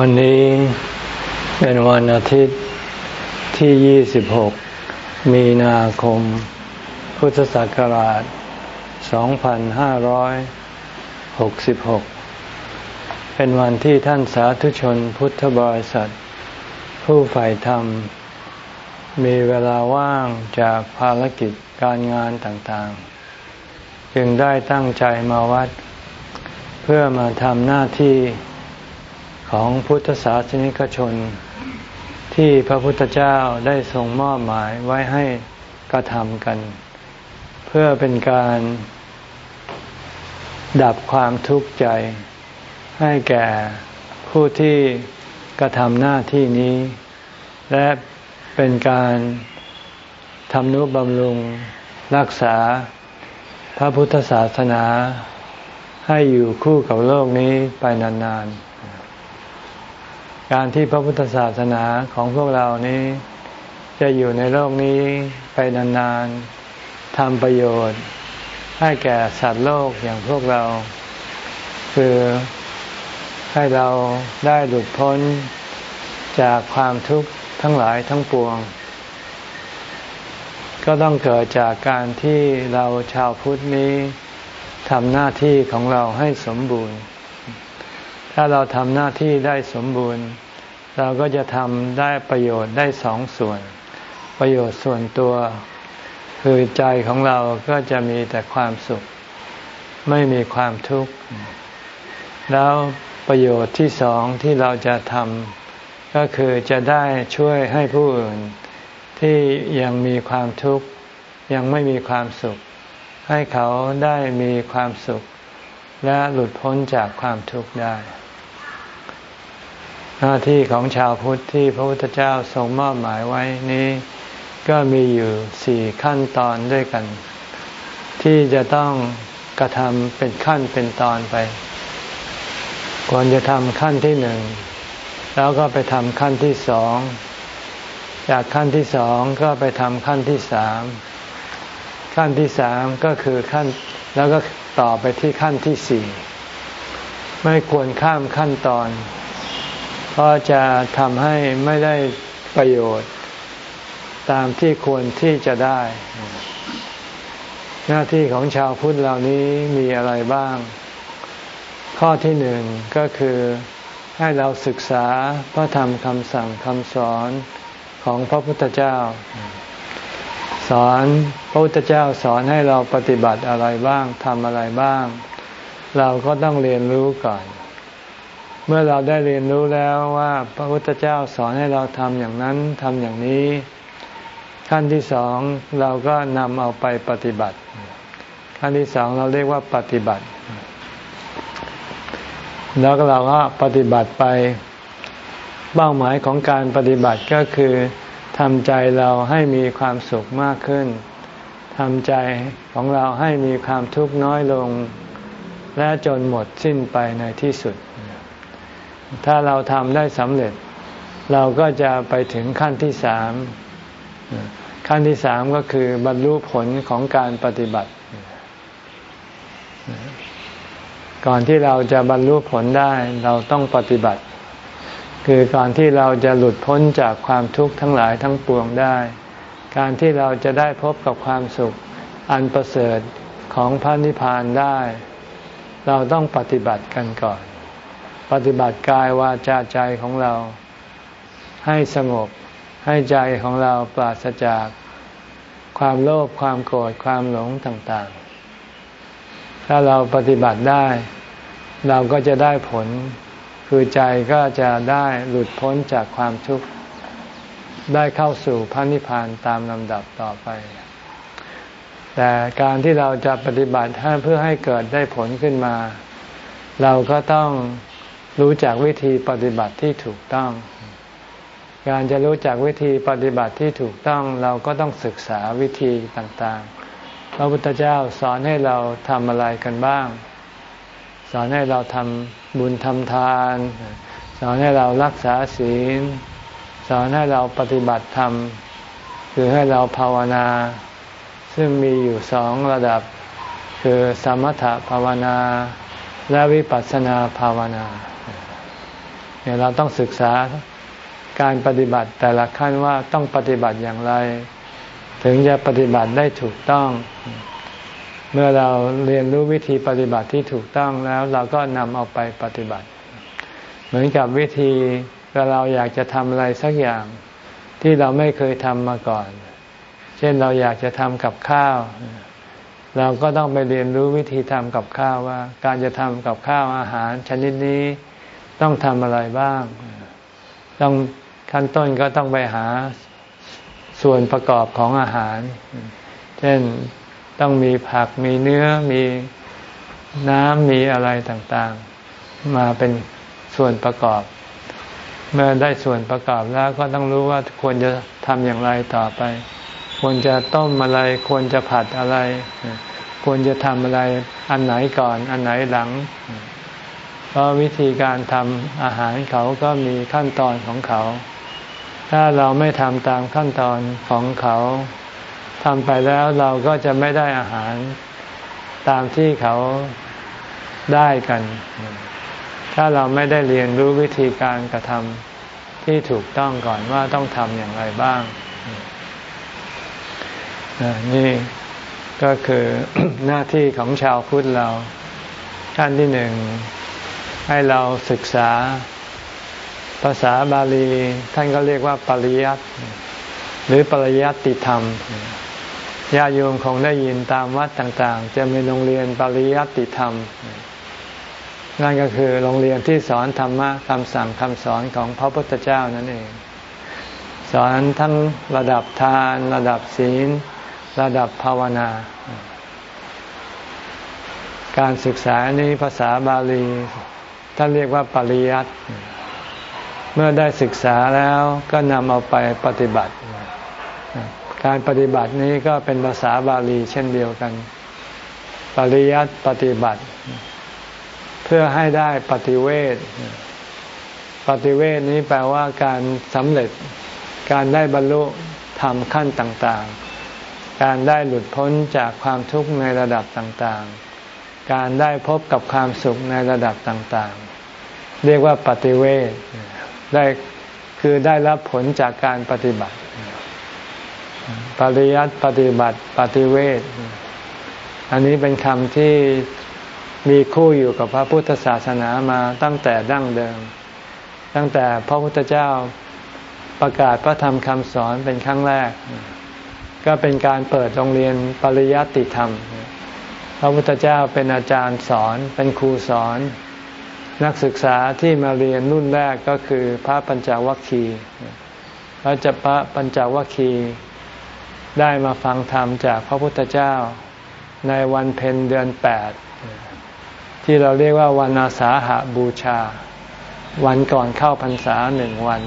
วันนี้เป็นวันอาทิตย์ที่ 26 มีนาคม พุทธศักราช 2566 เป็นวันที่ท่านสาธุชนพุทธบริษัท ผู้ใฝ่ธรรม มีเวลาว่างจากภารกิจการงานต่างๆ จึงได้ตั้งใจมาวัด เพื่อมาทำหน้าที่ ของพุทธศาสนิกชน ที่พระพุทธเจ้าได้ทรงมอบหมายไว้ให้กระทำกัน เพื่อเป็นการดับความทุกข์ใจ ให้แก่ผู้ที่กระทำหน้าที่นี้ และเป็นการทำนุบำรุงรักษาพระพุทธศาสนาให้อยู่คู่กับโลกนี้ไปนานๆ การที่พระพุทธศาสนาของพวกเรานี้ จะอยู่ในโลกนี้ไปนานๆทำประโยชน์ ให้แก่สัตว์โลกอย่างพวกเรา คือให้เราได้หลุดพ้นจากความทุกข์ทั้งหลายทั้งปวง ก็ต้องเกิดจากการที่เราชาวพุทธนี้ทำหน้าที่ของเราให้สมบูรณ์ ถ้าเราทำหน้าที่ได้สมบูรณ์ เราก็จะทำได้ประโยชน์ได้สองส่วน ประโยชน์ส่วนตัว คือใจของเราก็จะมีแต่ความสุข ไม่มีความทุกข์ แล้วประโยชน์ที่สองที่เราจะทำก็คือจะได้ช่วยให้ผู้อื่นที่ยังมีความทุกข์ ยังไม่มีความสุข ให้เขาได้มีความสุข และหลุดพ้นจากความทุกข์ได้ หน้าที่ของชาวพุทธที่พระพุทธเจ้าทรงมอบหมายไว้นี้ก็มีอยู่สี่ขั้นตอนด้วยกัน ที่จะต้องกระทำเป็นขั้นเป็นตอนไปก่อนจะทำขั้นที่หนึ่งแล้วก็ไปทำขั้นที่สองจากขั้นที่สองก็ไปทำขั้นที่สามขั้นที่สามก็คือขั้นแล้วก็ต่อไปที่ขั้นที่สี่ไม่ควรข้ามขั้นตอน เพราะจะทำให้ไม่ได้ประโยชน์ ตามที่ควรที่จะได้ หน้าที่ของชาวพุทธเหล่านี้มีอะไรบ้าง ข้อที่หนึ่งก็คือให้เราศึกษาพระธรรมคำสั่งคำสอนของพระพุทธเจ้า สอนพระพุทธเจ้าสอนให้เราปฏิบัติอะไรบ้างทำอะไรบ้าง เราก็ต้องเรียนรู้ก่อน เมื่อเราได้เรียนรู้แล้วว่าพระพุทธเจ้าสอนให้เราทำอย่างนั้นทำอย่างนี้ ขั้นที่สองเราก็นำเอาไปปฏิบัติ ขั้นที่สองเราเรียกว่าปฏิบัติ แล้วเราก็ปฏิบัติไปเป้าหมายของการปฏิบัติก็คือทำใจเราให้มีความสุขมากขึ้นทำใจของเราให้มีความทุกข์น้อยลง และจนหมดสิ้นไปในที่สุด ถ้าเราทำได้สำเร็จ เราก็จะไปถึงขั้นที่สามขั้นที่สามก็คือบรรลุผลของการปฏิบัติ ก่อนที่เราจะบรรลุผลได้เราต้องปฏิบัติ คือก่อนที่เราจะหลุดพ้นจากความทุกข์ทั้งหลายทั้งปวงได้ การที่เราจะได้พบกับความสุขอันประเสริฐของพระนิพพานได้ เราต้องปฏิบัติกันก่อน ปฏิบัติกายวาจาใจของเรา ให้สงบให้ใจของเราปราศจากความโลภความโกรธความหลงต่างๆ ถ้าเราปฏิบัติได้ เราก็จะได้ผล คือใจก็จะได้หลุดพ้นจากความทุกข์ได้เข้าสู่พระนิพพานตามลำดับต่อไป แต่การที่เราจะปฏิบัติเพื่อให้เกิดได้ผลขึ้นมา เราก็ต้อง รู้จักวิธีปฏิบัติที่ถูกต้อง การจะรู้จักวิธีปฏิบัติที่ถูกต้องเราก็ต้องศึกษาวิธีต่างๆ พระพุทธเจ้าสอนให้เราทำอะไรกันบ้าง สอนให้เราทำบุญทำทาน สอนให้เรารักษาศีล สอนให้เราปฏิบัติธรรมคือให้เราภาวนา ซึ่งมีอยู่สองระดับ คือสมถภาวนาและวิปัสสนาภาวนา เนี่ยเราต้องศึกษาการปฏิบัติแต่ละขั้นว่าต้องปฏิบัติอย่างไร ถึงจะปฏิบัติได้ถูกต้อง เมื่อเราเรียนรู้วิธีปฏิบัติที่ถูกต้องแล้ว เราก็นำเอาไปปฏิบัติ เหมือนกับวิธีเราอยากจะทำอะไรสักอย่างที่เราไม่เคยทำมาก่อน เช่นเราอยากจะทำกับข้าว เราก็ต้องไปเรียนรู้วิธีทำกับข้าวว่า การจะทำกับข้าวอาหารชนิดนี้ ต้องทำอะไรบ้าง ต้องขั้นต้นก็ต้องไปหาส่วนประกอบของอาหาร เช่นต้องมีผักมีเนื้อมีน้ำมีอะไรต่างๆ มาเป็นส่วนประกอบ เมื่อได้ส่วนประกอบแล้วก็ต้องรู้ว่าควรจะทำอย่างไรต่อไป ควรจะต้มอะไร ควรจะผัดอะไร ควรจะทำอะไร อันไหนก่อน อันไหนหลัง ราะวิธีการทำอาหารเขาก็มีขั้นตอนของเขา ถ้าเราไม่ทำตามขั้นตอนของเขาทำไปแล้วเราก็จะไม่ได้อาหารตามที่เขาได้กัน ถ้าเราไม่ได้เรียนรู้วิธีการกระทำที่ถูกต้องก่อนว่าต้องทำอย่างไรบ้าง นี่ก็คือหน้าที่ของชาวพุทธเราขั้นที่หนึ่ง ให้เราศึกษา ภาษาบาลี ท่านก็เรียกว่าปริยัติหรือปริยัติธรรมญาโยมคงได้ยินตามวัดต่างๆ จะมีโรงเรียนปริยัติธรรม นั่นก็คือโรงเรียนที่สอนธรรมะคำสั่งคำสอนของพระพุทธเจ้านั่นเอง สอนทั้งระดับทาน ระดับศีล ระดับภาวนา การศึกษานี้ภาษาบาลี ท่านเรียกว่าปริยัติเมื่อได้ศึกษาแล้วก็นำเอาไปปฏิบัติ การปฏิบัตินี้ก็เป็นภาษาบาลีเช่นเดียวกัน ปริยัติปฏิบัติ เพื่อให้ได้ปฏิเวทปฏิเวทนี้แปลว่าการสำเร็จ การได้บรรลุธรรมขั้นต่างๆ การได้หลุดพ้นจากความทุกข์ในระดับต่างๆ การได้พบกับความสุขในระดับต่างๆ เรียกว่าปฏิเวทได้คือได้รับผลจากการปฏิบัติ ปริยัติปฏิบัติปฏิเวทอันนี้เป็นคำที่มีคู่อยู่กับพระพุทธศาสนามาตั้งแต่ดั้งเดิม ตั้งแต่พระพุทธเจ้าประกาศพระธรรมคำสอนเป็นครั้งแรก ก็เป็นการเปิดโรงเรียนปริยัติธรรม พระพุทธเจ้าเป็นอาจารย์สอนเป็นครูสอน นักศึกษาที่มาเรียนรุ่นแรกก็คือพระปัญจวัคคีย์พระจะพระปัญจวัคคีย์ได้มาฟังธรรมจากพระพุทธเจ้าในวันเพ็ญเดือนแปดที่เราเรียกว่าวันอาสาหาบูชา วันก่อนเข้าพรรษาหนึ่งวัน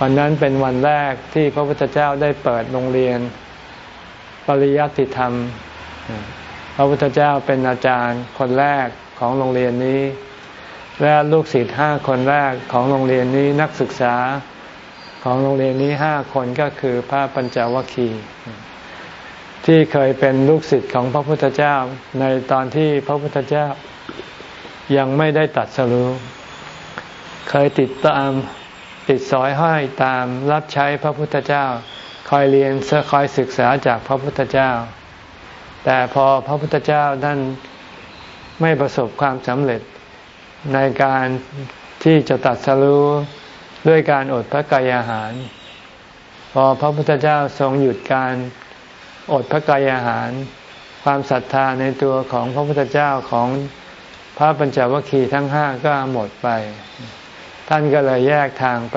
วันนั้นเป็นวันแรกที่พระพุทธเจ้าได้เปิดโรงเรียน ปริยัติธรรม พระพุทธเจ้าเป็นอาจารย์คนแรกของโรงเรียนนี้ และลูกศิษย์ห้าคนแรกของโรงเรียนนี้นักศึกษาของโรงเรียนนี้ห้าคนก็คือพระปัญจวัคคีย์ที่เคยเป็นลูกศิษย์ของพระพุทธเจ้าในตอนที่พระพุทธเจ้ายังไม่ได้ตัดสรู้เคยติดตามติดสอยห้อยตามรับใช้พระพุทธเจ้า คอยเรียนคอยศึกษาจากพระพุทธเจ้า แต่พอพระพุทธเจ้าท่านไม่ประสบความสำเร็จในการที่จะตัดสรู้ด้วยการอดพระกายอาหาร พอพระพุทธเจ้าทรงหยุดการอดพระกายอาหาร ความศรัทธาในตัวของพระพุทธเจ้าของพระปัญจวัคคีย์ทั้งห้าก็หมดไป ท่านก็เลยแยกทางไป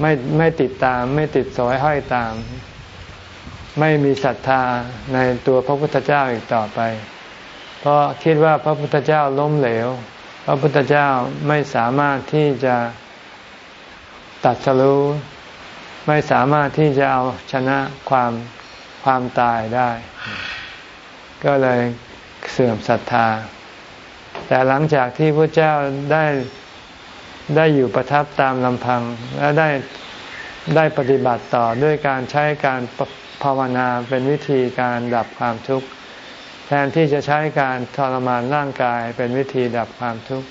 ไม่ไม่ติดตามไม่ติดสอยห้อยตาม ไม่มีศรัทธาในตัวพระพุทธเจ้าอีกต่อไป เพราะคิดว่าพระพุทธเจ้าล้มเหลว พระพุทธเจ้าไม่สามารถที่จะตัดสรู้ไม่สามารถที่จะเอาชนะความความตายได้ ก็เลยเสื่อมศรัทธา แต่หลังจากที่พระเจ้าได้ได้อยู่ประทับตามลำพัง และได้ได้ปฏิบัติต่อด้วยการใช้การ ภาวนาเป็นวิธีการดับความทุกข์แทนที่จะใช้การทรมานร่างกายเป็นวิธีดับความทุกข์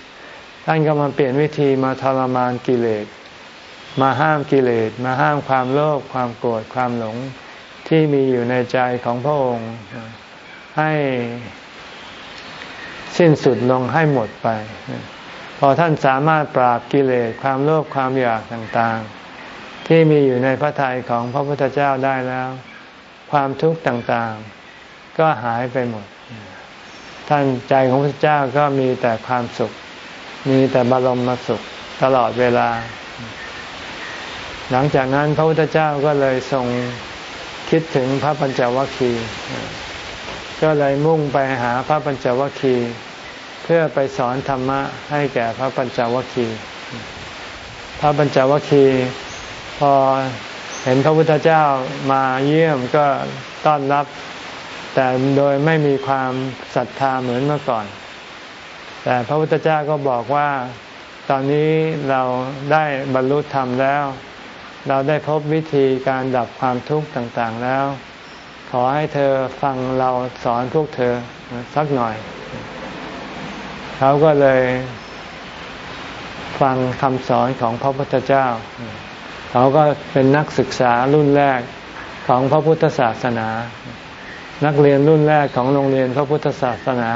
ท่านก็มาเปลี่ยนวิธีมาทรมานกิเลส มาห้ามกิเลส มาห้ามความโลภความโกรธความหลงที่มีอยู่ในใจของพระองค์ ให้สิ้นสุดลงให้หมดไป พอท่านสามารถปราบกิเลสความโลภความอยากต่างๆ ที่มีอยู่ในพระทัยของพระพุทธเจ้าได้แล้ว ความทุกข์ต่างๆ ก็หายไปหมด ท่านใจของพระเจ้าก็มีแต่ความสุข มีแต่บรมมสุขตลอดเวลา หลังจากนั้นพระพุทธเจ้าก็เลยทรงคิดถึงพระปัญจวัคคีย์ก็เลยมุ่งไปหาพระปัญจวัคคีย์เพื่อไปสอนธรรมะให้แก่พระปัญจวัคคีย์พระปัญจวัคคีย์พอ เห็นพระพุทธเจ้ามาเยี่ยมก็ต้อนรับ แต่โดยไม่มีความศรัทธาเหมือนเมื่อก่อน แต่พระพุทธเจ้าก็บอกว่า ตอนนี้เราได้บรรลุธรรมแล้ว เราได้พบวิธีการดับความทุกข์ต่างๆแล้ว ขอให้เธอฟังเราสอนพวกเธอสักหน่อย เขาก็เลยฟังคำสอนของพระพุทธเจ้า เขาก็เป็นนักศึกษารุ่นแรกของพระพุทธศาสนา นักเรียนรุ่นแรกของโรงเรียนพระพุทธศาสนา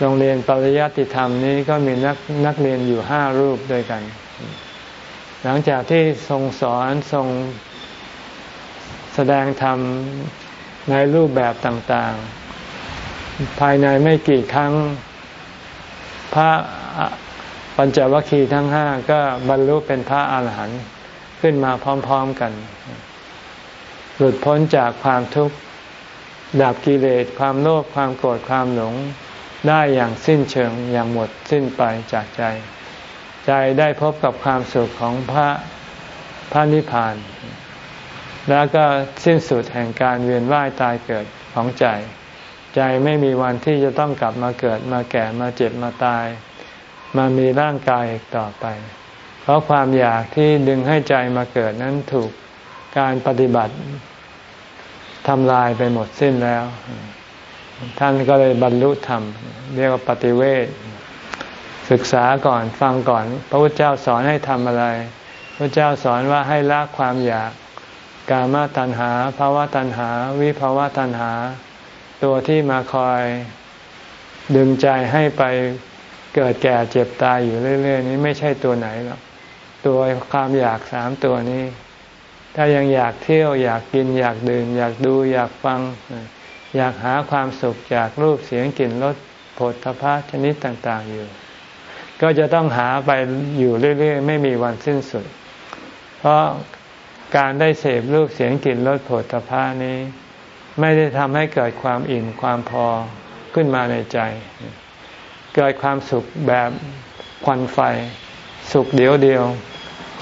โรงเรียนปริยัติธรรมนี้ก็มีนักนักเรียนอยู่ห้ารูปด้วยกัน หลังจากที่ทรงสอนทรงแสดงธรรมในรูปแบบต่างๆ ภายในไม่กี่ครั้งพระปัญจวัคคีย์ทั้งห้าก็บรรลุเป็นพระอาหารหันต์ ขึ้นมาพร้อม ๆกัน หลุดพ้นจากความทุกข์ดับกิเลสความโลภความโกรธความหลงได้อย่างสิ้นเชิงอย่างหมดสิ้นไปจากใจ ใจได้พบกับความสุขของพระพระนิพพาน แล้วก็สิ้นสุดแห่งการเวียนว่ายตายเกิดของใจ ใจไม่มีวันที่จะต้องกลับมาเกิดมาแก่มาเจ็บมาตาย มามีร่างกายอีกต่อไป เพราะความอยากที่ดึงให้ใจมาเกิดนั้นถูกการปฏิบัติทำลายไปหมดสิ้นแล้ว ท่านก็เลยบรรลุธรรม เรียกว่าปฏิเวทศึกษาก่อนฟังก่อน พระพุทธเจ้าสอนให้ทำอะไร พระเจ้าสอนว่าให้ละความอยาก กามตัณหาภาวะตัณหา วิภาวะตัณหา ตัวที่มาคอยดึงใจให้ไปเกิดแก่เจ็บตายอยู่เรื่อย ๆ นี้ไม่ใช่ตัวไหนหรอก ตัวความอยากสามตัวนี้ ถ้ายังอยากเที่ยวอยากกินอยากดื่ม อยากดูอยากฟัง อยากหาความสุขจากรูปเสียงกลิ่นรสผลทพะชนิดต่าง ๆอยู่ ก็จะต้องหาไปอยู่เรื่อยๆ ไม่มีวันสิ้นสุด เพราะการได้เสพรูปเสียงกลิ่นรสผลตภะนี้ ไม่ได้ทำให้เกิดความอิ่มความพอขึ้นมาในใจ เกิดความสุขแบบควันไฟ สุขเดียวเดียว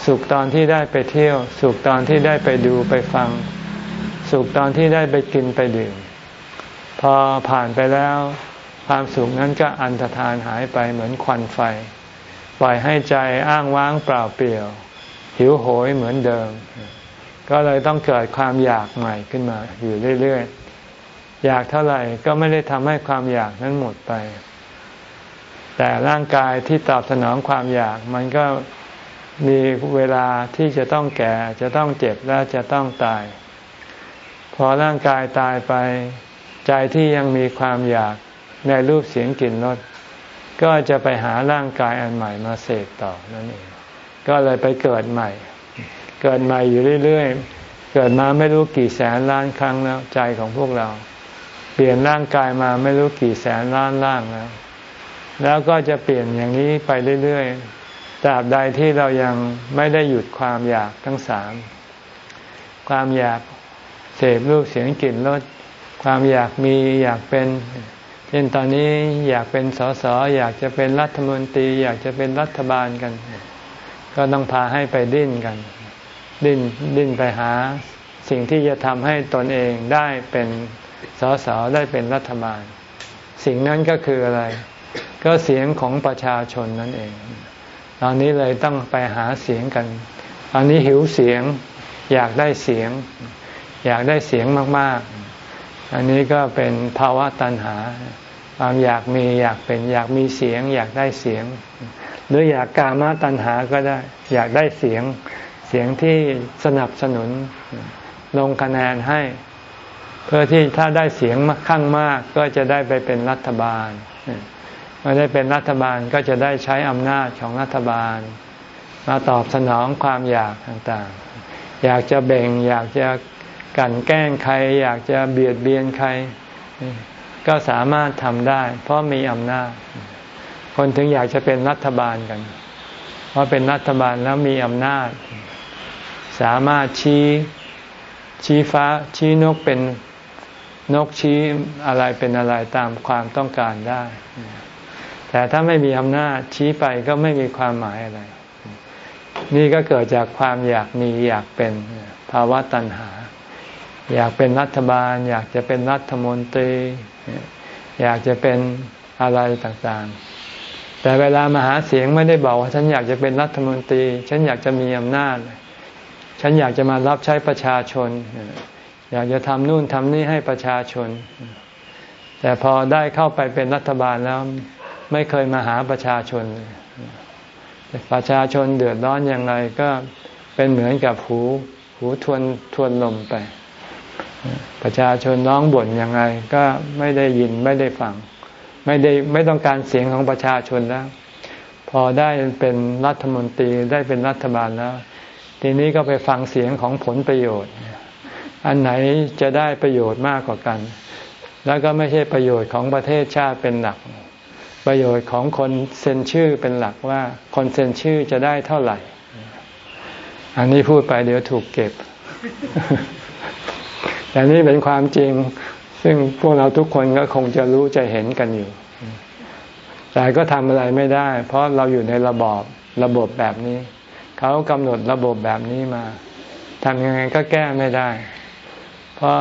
สุขตอนที่ได้ไปเที่ยว สุขตอนที่ได้ไปดูไปฟัง สุขตอนที่ได้ไปกินไปดื่ม พอผ่านไปแล้ว ความสุขนั้นก็อันตรธานหายไปเหมือนควันไฟ ปล่อยให้ใจอ้างว้างเปล่าเปลี่ยว หิวโหยเหมือนเดิม ก็เลยต้องเกิดความอยากใหม่ขึ้นมา อยู่เรื่อยๆอยากเท่าไหร่ก็ไม่ได้ทำให้ความอยากนั้นหมดไป แต่ร่างกายที่ตอบสนองความอยากมันก็ มีเวลาที่จะต้องแก่ จะต้องเจ็บและจะต้องตาย พอร่างกายตายไป ใจที่ยังมีความอยากในรูปเสียงกลิ่นรสก็จะไปหาร่างกายอันใหม่มาเสกต่อนั่นเองก็เลยไปเกิดใหม่ เกิดใหม่อยู่เรื่อยๆ เกิดมาไม่รู้กี่แสนล้านครั้งแล้วใจของพวกเรา เปลี่ยนร่างกายมาไม่รู้กี่แสนล้านร่างแล้วแล้วก็จะเปลี่ยนอย่างนี้ไปเรื่อยๆ ตราบใดที่เรายังไม่ได้หยุดความอยากทั้งสามความอยากเสพรูปเสียงกลิ่นรสความอยากมีอยากเป็น เช่นตอนนี้อยากเป็นสสอยากจะเป็นรัฐมนตรี อยากจะเป็นรัฐบาลกัน ก็ต้องพาให้ไปดิ้นกัน ดิ้นดิ้นไปหา สิ่งที่จะทำให้ตนเองได้เป็นสสได้เป็นรัฐบาล สิ่งนั้นก็คืออะไร ก็เสียงของประชาชนนั่นเอง ตอนนี้เลยต้องไปหาเสียงกัน ตอนนี้หิวเสียง อยากได้เสียง อยากได้เสียงมาก ๆ อันนี้ก็เป็นภาวะตัณหา ความอยากมีอยากเป็นอยากมีเสียง อยากได้เสียง หรืออยากกามาตัณหาก็ได้ อยากได้เสียง เสียงที่สนับสนุนลงคะแนนให้ เพื่อที่ถ้าได้เสียงข้างมากก็จะได้ไปเป็นรัฐบาล มื่ได้เป็นรัฐบาลก็จะได้ใช้อำนาจของรัฐบาล มาตอบสนองความอยากต่างๆ อยากจะเบ่ง อยากจะกันแกล้งใคร อยากจะเบียดเบียนใคร ก็สามารถทำได้ เพราะมีอำนาจ คนถึงอยากจะเป็นรัฐบาลกัน เพราะเป็นรัฐบาลแล้วมีอำนาจ สามารถชี้ชี้ฟ้าชี้นกเป็นนกชี้อะไรเป็นอะไรตามความต้องการได้ แต่ถ้าไม่มีอำนาจชี้ไปก็ไม่มีความหมายอะไร นี่ก็เกิดจากความอยากมีอยากเป็นภาวะตัณหา อยากเป็นรัฐบาล อยากจะเป็นรัฐมนตรี อยากจะเป็นอะไรต่างๆ แต่เวลามาหาเสียงไม่ได้บอกว่า ฉันอยากจะเป็นรัฐมนตรี ฉันอยากจะมีอำนาจ ฉันอยากจะมารับใช้ประชาชน อยากจะทำนู่นทำนี่ให้ประชาชน แต่พอได้เข้าไปเป็นรัฐบาลแล้ว ไม่เคยมาหาประชาชน ประชาชนเดือดร้อนอย่างไรก็เป็นเหมือนกับหูหูทวนทวนลมไป ประชาชนร้องบ่นยังไงก็ไม่ได้ยินไม่ได้ฟัง ไม่ได้ไม่ต้องการเสียงของประชาชนแล้ว พอได้เป็นรัฐมนตรีได้เป็นรัฐบาลแล้ว ทีนี้ก็ไปฟังเสียงของผลประโยชน์ อันไหนจะได้ประโยชน์มากกว่ากัน แล้วก็ไม่ใช่ประโยชน์ของประเทศชาติเป็นหลัก ประโยชน์ของคนเซ็นชื่อเป็นหลักว่า คนเซ็นชื่อจะได้เท่าไหร่ อันนี้พูดไปเดี๋ยวถูกเก็บ แต่นี่เป็นความจริง ซึ่งพวกเราทุกคนก็คงจะรู้จะเห็นกันอยู่ แต่ก็ทำอะไรไม่ได้ เพราะเราอยู่ในระบอบระบบแบบนี้ เขากำหนดระบบแบบนี้มาทำยังไงก็แก้ไม่ได้ เพราะ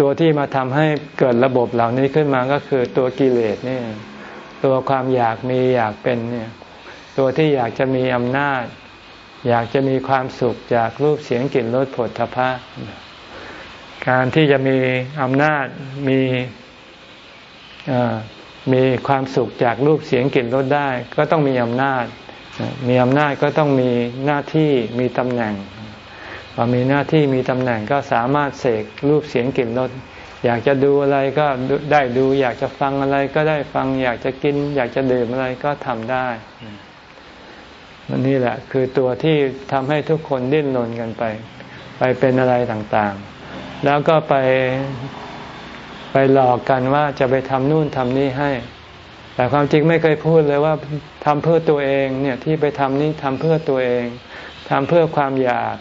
ตัวที่มาทำให้เกิดระบบเหล่านี้ขึ้นมาก็คือตัวกิเลสนี่ ตัวความอยากมีอยากเป็นเนี่ยตัวที่อยากจะมีอำนาจ อยากจะมีความสุขจากรูปเสียงกลิ่นรสผลทพะการที่จะมีอำนาจมีมีความสุขจากรูปเสียงกลิ่นรสได้ ก็ต้องมีอำนาจ มีอำนาจก็ต้องมีหน้าที่มีตำแหน่งพอมีหน้าที่มีตำแหน่งก็สามารถเสกรูปเสียงกลิ่นรส อยากจะดูอะไรก็ได้ดู อยากจะฟังอะไรก็ได้ฟัง อยากจะกิน อยากจะดื่มอะไรก็ทำได้นนี่แหละ คือตัวที่ทำให้ทุกคนดิ้นรนกันไป ไปเป็นอะไรต่างๆ แล้วก็ไปไปหลอกกันว่าจะไปทำนู่นทำนี่ให้ แต่ความจริงไม่เคยพูดเลยว่าทำเพื่อตัวเองเนี่ยที่ไปทำนี่ทำเพื่อตัวเองทำเพื่อความอยาก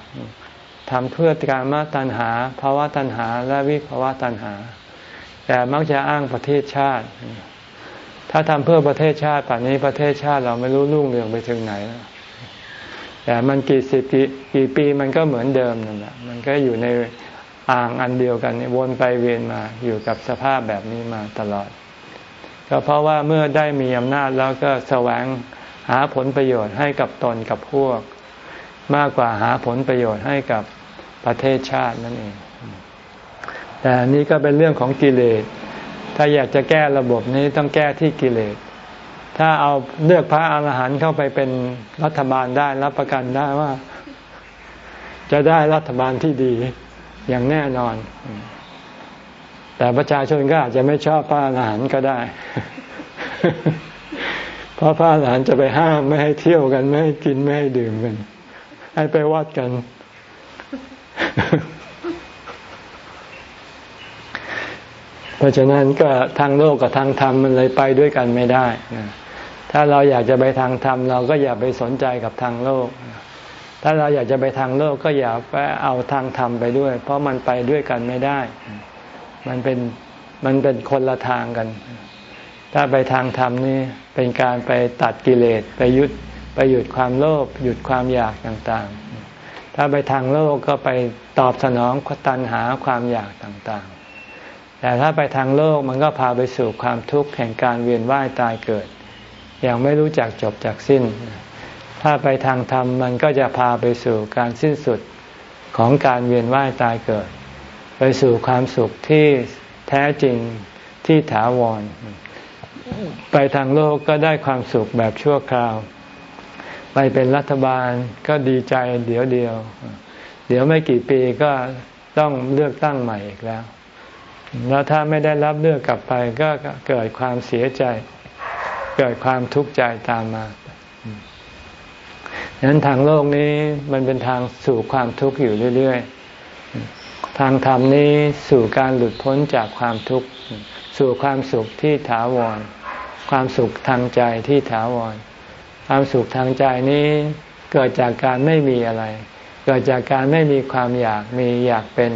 ทำเพื่อการมาตัณหาภาวะตัณหาและวิภาวะตัณหา แต่มักจะอ้างประเทศชาติ ถ้าทำเพื่อประเทศชาติป่านนี้ประเทศชาติเราไม่รู้ลุ่งเรืองไปถึงไหนแล้วแต่มันกี่สิบกี่ปีมันก็เหมือนเดิมนั่นแหละมันก็อยู่ในอ่างอันเดียวกันวนไปเวียนมาอยู่กับสภาพแบบนี้มาตลอด ก็เพราะว่าเมื่อได้มีอำนาจแล้วก็แสวงหาผลประโยชน์ให้กับตนกับพวก มากกว่าหาผลประโยชน์ให้กับ ประเทศชาตินั่นเอง แต่นี้ก็เป็นเรื่องของกิเลส ถ้าอยากจะแก้ระบบนี้ต้องแก้ที่กิเลส ถ้าเอาเลือกพระอาหารหันต์เข้าไปเป็นรัฐบาลได้รับประกันได้ว่า จะได้รัฐบาลที่ดีอย่างแน่นอน แต่ประชาชนก็อาจจะไม่ชอบพระอาหารหันต์ก็ได้เพราะพระอาหารหันต์จะไปห้ามไม่ให้เที่ยวกัน ไม่ให้กิน ไม่ให้ดื่มกัน ให้ไปวัดกัน เพราะฉะนั้นก็ทางโลกกับทางธรรมมันเลยไปด้วยกันไม่ได้ถ้าเราอยากจะไปทางธรรมเราก็อย่าไปสนใจกับทางโลก ถ้าเราอยากจะไปทางโลกก็อย่าไปเอาทางธรรมไปด้วย เพราะมันไปด้วยกันไม่ได้ มันเป็นมันเป็นคนละทางกัน ถ้าไปทางธรรมนี่เป็นการไปตัดกิเลสไปยุดไปหยุดความโลภหยุดความอยากต่างๆ ถ้าไปทางโลกก็ไปตอบสนองตัณหาความอยากต่างๆ แต่ถ้าไปทางโลกมันก็พาไปสู่ความทุกข์แห่งการเวียนว่ายตายเกิด อย่างไม่รู้จักจบจากสิ้น ถ้าไปทางธรรมมันก็จะพาไปสู่การสิ้นสุดของการเวียนว่ายตายเกิด ไปสู่ความสุขที่แท้จริงที่ถาวร ไปทางโลกก็ได้ความสุขแบบชั่วคราว ไปเป็นรัฐบาลก็ดีใจเดี๋ยวเดียว เดี๋ยวไม่กี่ปีก็ต้องเลือกตั้งใหม่อีกแล้ว แล้วถ้าไม่ได้รับเลือกกลับไปก็เกิดความเสียใจ เกิดความทุกข์ใจตามมาดังนั้นทางโลกนี้มันเป็นทางสู่ความทุกข์อยู่เรื่อย ๆ ทางธรรมนี้สู่การหลุดพ้นจากความทุกข์ สู่ความสุขที่ถาวร ความสุขทางใจที่ถาวร ความสุขทางใจนี้เกิดจากการไม่มีอะไร เกิดจากการไม่มีความอยากมีอยากเป็น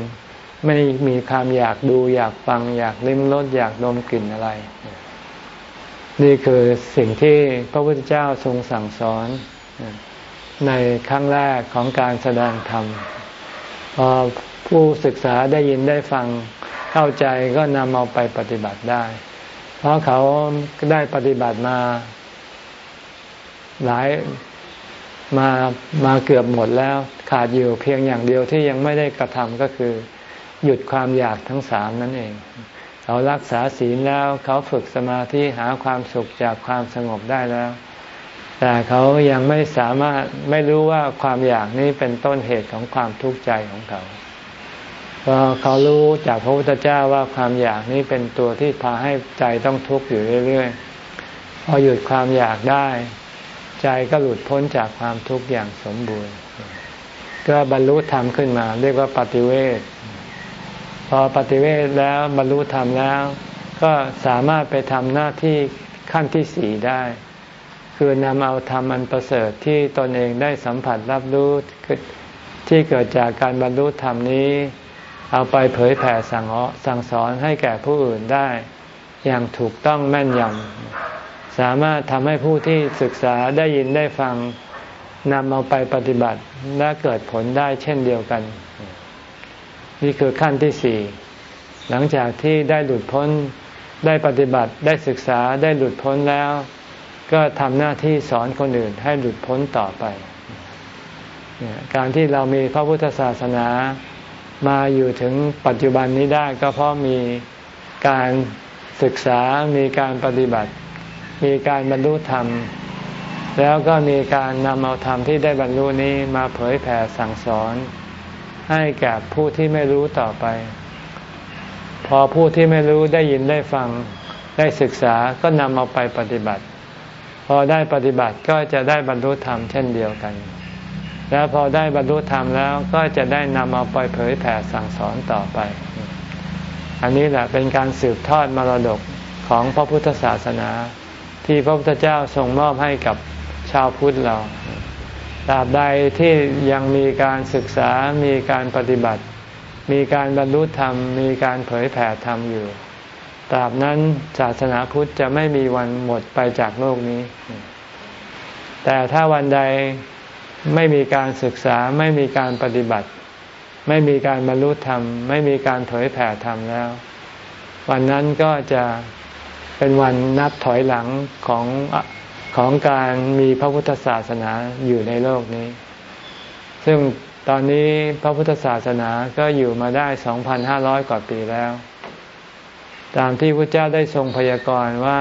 ไม่มีความอยากดูอยากฟังอยากลิ้มรสอยากดมกลิ่นอะไร นี่คือสิ่งที่พระพุทธเจ้าทรงสั่งสอนในครั้งแรกของการแสดงธรรมพอผู้ศึกษาได้ยินได้ฟังเข้าใจก็นำเอาไปปฏิบัติได้ เพราะเขาได้ปฏิบัติมา หลายมามาเกือบหมดแล้วขาดอยู่เพียงอย่างเดียวที่ยังไม่ได้กระทำก็คือ หยุดความอยากทั้งสามนั่นเอง เขารักษาศีลแล้วเขาฝึกสมาธิหาความสุขจากความสงบได้แล้ว แต่เขายังไม่สามารถไม่รู้ว่าความอยากนี้เป็นต้นเหตุของความทุกข์ใจของเขาพอเขารู้จากพระพุทธเจ้าว่าความอยากนี้เป็นตัวที่พาให้ใจต้องทุกข์อยู่เรื่อยๆพอหยุดความอยากได้ ใจก็หลุดพ้นจากความทุกข์อย่างสมบูรณ์ ก็บรรลุธรรมขึ้นมา เรียกว่าปฏิเวทพอปฏิเวทแล้วบรรลุธรรมแล้ว ก็สามารถไปทำหน้าที่ขั้นที่สี่ได้ คือนำเอาธรรมอันประเสริฐที่ตนเองได้สัมผัสรับรู้ที่เกิดจากการบรรลุธรรมนี้ เอาไปเผยแผ่สั่งสั่งสอนให้แก่ผู้อื่นได้ อย่างถูกต้องแม่นยำ สามารถทำให้ผู้ที่ศึกษาได้ยินได้ฟังนำเอาไปปฏิบัติและเกิดผลได้เช่นเดียวกัน นี่คือขั้นที่สี่หลังจากที่ได้หลุดพ้นได้ปฏิบัติได้ศึกษาได้หลุดพ้นแล้ว ก็ทำหน้าที่สอนคนอื่นให้หลุดพ้นต่อไป การที่เรามีพระพุทธศาสนามาอยู่ถึงปัจจุบันนี้ได้ก็เพราะมีการศึกษามีการปฏิบัติ มีการบรรลุธรรม แล้วก็มีการนำเอาธรรมที่ได้บรรลุนี้มาเผยแผ่สั่งสอน ให้แก่ผู้ที่ไม่รู้ต่อไป พอผู้ที่ไม่รู้ได้ยินได้ฟังได้ศึกษาก็นำเอาไปปฏิบัติ พอได้ปฏิบัติก็จะได้บรรลุธรรมเช่นเดียวกัน แล้วพอได้บรรลุธรรมแล้วก็จะได้นำเอาไปเผยแผ่สั่งสอนต่อไป อันนี้แหละเป็นการสืบทอดมรดกของพระพุทธศาสนา ที่พระพุทธเจ้าทรงมอบให้กับชาวพุทธเราตราบใดที่ยังมีการศึกษา มีการปฏิบัติ มีการบรรลุธรรม มีการเผยแผ่ธรรมอยู่ ตราบนั้นศาสนาพุทธจะไม่มีวันหมดไปจากโลกนี้ แต่ถ้าวันใดไม่มีการศึกษา ไม่มีการปฏิบัติ ไม่มีการบรรลุธรรม ไม่มีการเผยแผ่ธรรมแล้ว วันนั้นก็จะ เป็นวันนับถอยหลังของของการมีพระพุทธศาสนาอยู่ในโลกนี้ ซึ่งตอนนี้พระพุทธศาสนาก็อยู่มาได้ 2,500 กว่าปีแล้ว ตามที่พระเจ้าได้ทรงพยากรณ์ว่า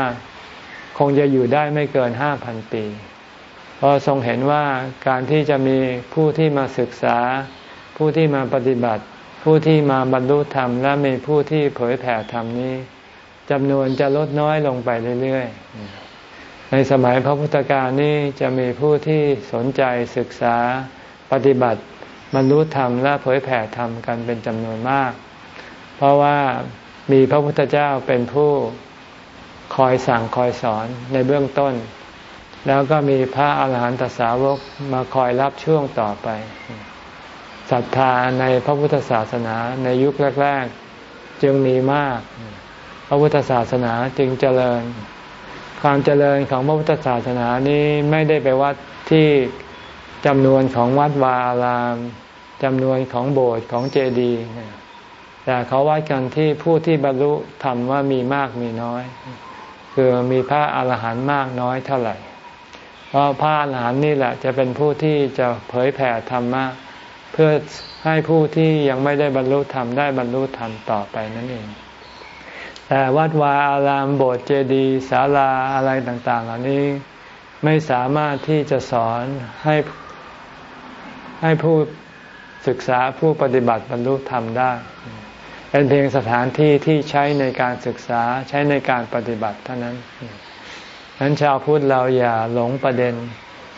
คงจะอยู่ได้ไม่เกินห้าพันปี เพราะทรงเห็นว่าการที่จะมีผู้ที่มาศึกษา ผู้ที่มาปฏิบัติ ผู้ที่มาบรรลุธรรม และมีผู้ที่เผยแผ่ธรรมนี้ จำนวนจะลดน้อยลงไปเรื่อยๆ ในสมัยพระพุทธการนี้จะมีผู้ที่สนใจศึกษาปฏิบัติบรรลุธรรมและเผยแผ่ธรรมกันเป็นจำนวนมาก เพราะว่ามีพระพุทธเจ้าเป็นผู้คอยสั่งคอยสอนในเบื้องต้น แล้วก็มีพระอาหารหันตสาวกมาคอยรับช่วงต่อไปศรัทธาในพระพุทธศาสนาในยุคแรก ๆ จึงมีมาก พระพุทธศาสนาจึงเจริญ ความเจริญของพระพุทธศาสนานี้ไม่ได้ไปวัดที่จำนวนของวัดวาอารามจำนวนของโบสถ์ของเจดีย์แต่เขาวัดกันที่ผู้ที่บรรลุธรรมว่ามีมากมีน้อย คือมีพระอาหารหันต์มากน้อยเท่าไหร่ เพราะพระอาหารหันต์นี่แหละจะเป็นผู้ที่จะเผยแผ่ธรรมะเพื่อให้ผู้ที่ยังไม่ได้บรรลุธรรมได้บรรลุธรรมต่อไปนั่นเอง แต่วัดวาอารามโบสถ์เจดีย์ศาลาอะไรต่าง ๆ เหล่านี้ไม่สามารถที่จะสอนให้ให้ผู้ศึกษาผู้ปฏิบัติบรรลุธรรมได้ เป็นเพียงสถานที่ที่ใช้ในการศึกษาใช้ในการปฏิบัติเท่านั้นฉะนั้นชาวพุทธเราอย่าหลงประเด็น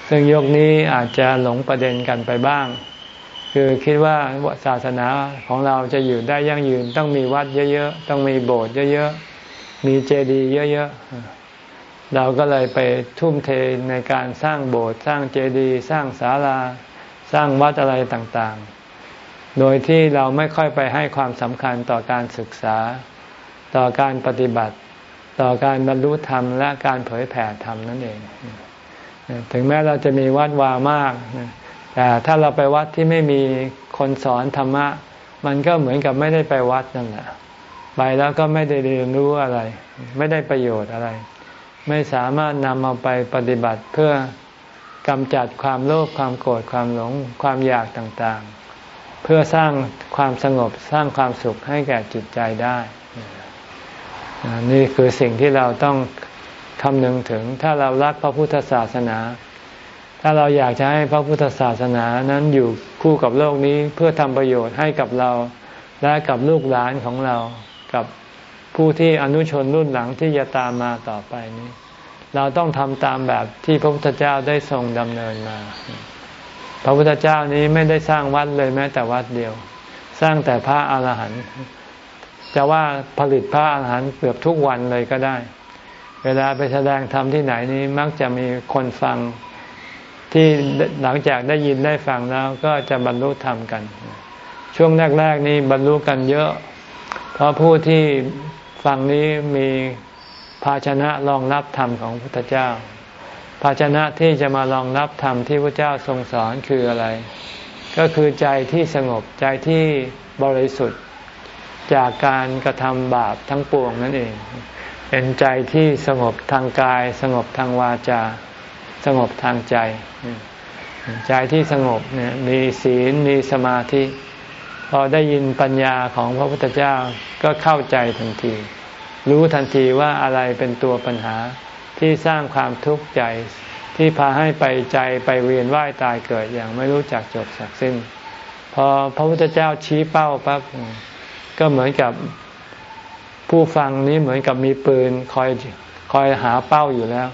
ซึ่งยกนี้อาจจะหลงประเด็นกันไปบ้าง คือคิดว่าศาสนาของเราจะอยู่ได้ยั่งยืน ต้องมีวัดเยอะๆ ต้องมีโบสถ์เยอะๆ มีเจดีย์เยอะๆ เราก็เลยไปทุ่มเทในการสร้างโบสถ์สร้างเจดีย์สร้างศาลา สร้างวัดอะไรต่างๆ โดยที่เราไม่ค่อยไปให้ความสำคัญต่อการศึกษา ต่อการปฏิบัติ ต่อการบรรลุธรรมและการเผยแผ่ธรรมนั่นเอง ถึงแม้เราจะมีวัดวามาก แต่ถ้าเราไปวัดที่ไม่มีคนสอนธรรมะ มันก็เหมือนกับไม่ได้ไปวัดนั่นแหละไปแล้วก็ไม่ได้เรียนรู้อะไร ไม่ได้ประโยชน์อะไร ไม่สามารถนำเอาไปปฏิบัติเพื่อกำจัดความโลภความโกรธความหลงความอยากต่างๆ เพื่อสร้างความสงบสร้างความสุขให้แก่จิตใจได้นี่คือสิ่งที่เราต้องคำนึงถึงถ้าเรารักพระพุทธศาสนา ถ้าเราอยากจะให้พระพุทธศาสนานั้นอยู่คู่กับโลกนี้เพื่อทำประโยชน์ให้กับเราและกับลูกหลานของเรา กับผู้ที่อนุชนรุ่นหลังที่จะตามมาต่อไปนี้ เราต้องทำตามแบบที่พระพุทธเจ้าได้ทรงดำเนินมา พระพุทธเจ้านี้ไม่ได้สร้างวัดเลยแม้แต่วัดเดียว สร้างแต่พระอาหารหันต์จะว่าผลิตพระอาหารหันต์เกือบทุกวันเลยก็ได้ เวลาไปแสดงธรรมที่ไหนนี้มักจะมีคนฟัง ที่หลังจากได้ยินได้ฟังแล้วก็จะบรรลุธรรมกัน ช่วงแรกๆนี้บรรลุกันเยอะ เพราะผู้ที่ฟังนี้มีภาชนะรองรับธรรมของพระพุทธเจ้า ภาชนะที่จะมารองรับธรรมที่พระเจ้าทรงสอนคืออะไร ก็คือใจที่สงบใจที่บริสุทธิ์จากการกระทำบาปทั้งปวงนั่นเอง เป็นใจที่สงบทางกาย สงบทางวาจา สงบทางใจ ใจที่สงบเนี่ยมีศีลมีสมาธิ พอได้ยินปัญญาของพระพุทธเจ้าก็เข้าใจทันที รู้ทันทีว่าอะไรเป็นตัวปัญหาที่สร้างความทุกข์ใจที่พาให้ไปใจไปเวียนว่ายตายเกิดอย่างไม่รู้จักจบสักสิ้น พอพระพุทธเจ้าชี้เป้าปั๊บก็เหมือนกับผู้ฟังนี้เหมือนกับมีปืนคอยคอยหาเป้าอยู่แล้ว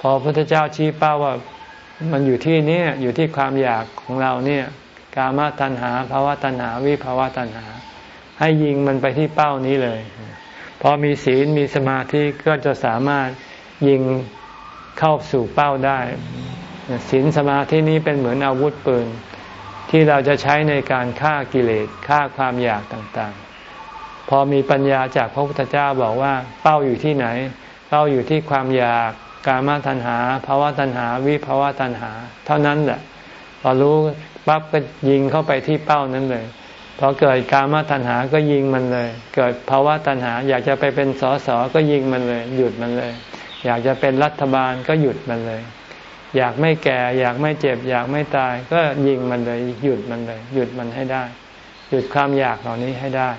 พอพระพุทธเจ้าชี้เป้าว่ามันอยู่ที่นี่อยู่ที่ความอยากของเราเนี่ยกามตัณหาภาวะตัณหาวิภาวะตัณหา ให้ยิงมันไปที่เป้านี้เลย พอมีศีลมีสมาธิก็จะสามารถยิงเข้าสู่เป้าได้ศีลสมาธินี้เป็นเหมือนอาวุธปืน ที่เราจะใช้ในการฆ่ากิเลสฆ่าความอยากต่างๆ พอมีปัญญาจากพระพุทธเจ้าบอกว่า เป้าอยู่ที่ไหน เป้าอยู่ที่ความอยาก กามตัณหาภาวะตัณหา วิภาวะตัณหา เท่านั้นแหละพอรู้ปั๊บก็ยิงเข้าไปที่เป้านั้นเลยพอเกิดกามตัณหาก็ยิงมันเลย เกิดภาวะตัณหา อยากจะไปเป็นสสก็ยิงมันเลย หยุดมันเลย อยากจะเป็นรัฐบาลก็หยุดมันเลย อยากไม่แก่ อยากไม่เจ็บ อยากไม่ตาย ก็ยิงมันเลย หยุดมันเลย หยุดมันให้ได้ หยุดความอยากเหล่านี้ให้ได้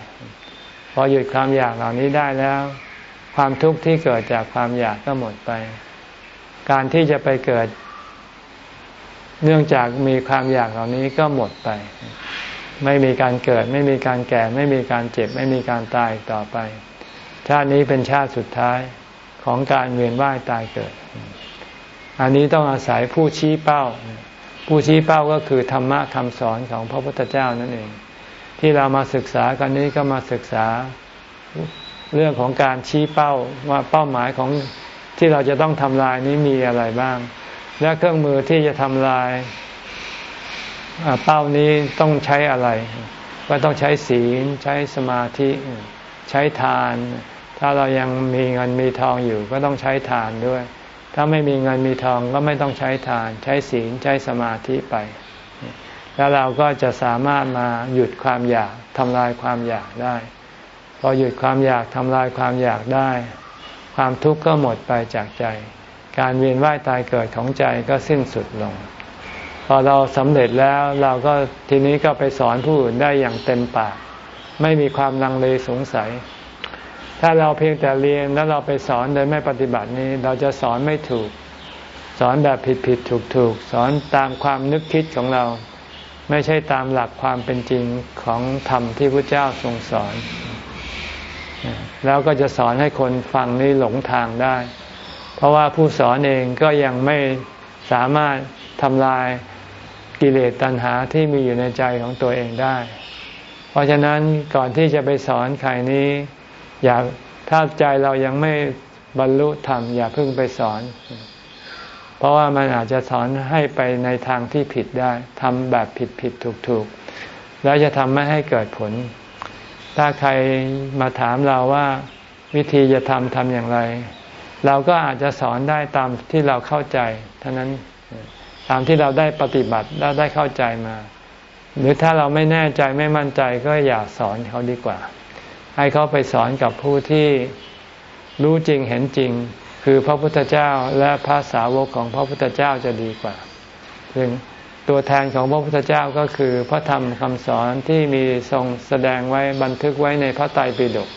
พอหยุดความอยากเหล่านี้ได้แล้ว ความทุกข์ที่เกิดจากความอยากก็หมดไป การที่จะไปเกิด เนื่องจากมีความอยากเหล่านี้ก็หมดไป ไม่มีการเกิด ไม่มีการแก่ ไม่มีการเจ็บ ไม่มีการตายต่อไป ชาตินี้เป็นชาติสุดท้ายของการเวียนว่ายตายเกิด อันนี้ต้องอาศัยผู้ชี้เป้า ผู้ชี้เป้าก็คือธรรมะคำสอนของพระพุทธเจ้านั่นเอง ที่เรามาศึกษากันนี้ก็มาศึกษาเรื่องของการชี้เป้าว่าเป้าหมายของ ที่เราจะต้องทำลายนี้มีอะไรบ้าง และเครื่องมือที่จะทำลายเป้านี้ต้องใช้อะไร ก็ต้องใช้ศีล ใช้สมาธิ ใช้ทาน ถ้าเรายังมีเงินมีทองอยู่ ก็ต้องใช้ทานด้วย ถ้าไม่มีเงินมีทองก็ไม่ต้องใช้ทาน ใช้ศีล ใช้สมาธิไป แล้วเราก็จะสามารถมาหยุดความอยากทำลายความอยากได้ พอหยุดความอยากทำลายความอยากได้ ความทุกข์ก็หมดไปจากใจ การเวียนว่ายตายเกิดของใจก็สิ้นสุดลง พอเราสำเร็จแล้วเราก็ทีนี้ก็ไปสอนผู้อื่นได้อย่างเต็มปาก ไม่มีความลังเลสงสัย ถ้าเราเพียงแต่เรียนแล้วเราไปสอนโดยไม่ปฏิบัตินี้ เราจะสอนไม่ถูก สอนแบบผิดผิดถูกถูกสอนตามความนึกคิดของเรา ไม่ใช่ตามหลักความเป็นจริงของธรรมที่พระเจ้าทรงสอน แล้วก็จะสอนให้คนฟังนี้หลงทางได้ เพราะว่าผู้สอนเองก็ยังไม่สามารถทำลายกิเลสตัณหาที่มีอยู่ในใจของตัวเองได้ เพราะฉะนั้นก่อนที่จะไปสอนใครนี้ อยากถ้าใจเรายังไม่บรรลุธรรมอย่าเพิ่งไปสอน เพราะว่ามันอาจจะสอนให้ไปในทางที่ผิดได้ทำแบบผิดผิดถูกถูกแล้วจะทำไม่ให้เกิดผล ถ้าใครมาถามเราว่าวิธีจะทำทำอย่างไร เราก็อาจจะสอนได้ตามที่เราเข้าใจเท่านั้นตามที่เราได้ปฏิบัติและได้เข้าใจมา หรือถ้าเราไม่แน่ใจไม่มั่นใจก็อย่าสอนเขาดีกว่า ให้เขาไปสอนกับผู้ที่รู้จริงเห็นจริง คือพระพุทธเจ้าและพระสาวกของพระพุทธเจ้าจะดีกว่าซึ่ง ตัวแทนของพระพุทธเจ้าก็คือพระธรรมคำสอนที่มีทรงแสดงไว้บันทึกไว้ในพระไตรปิฎก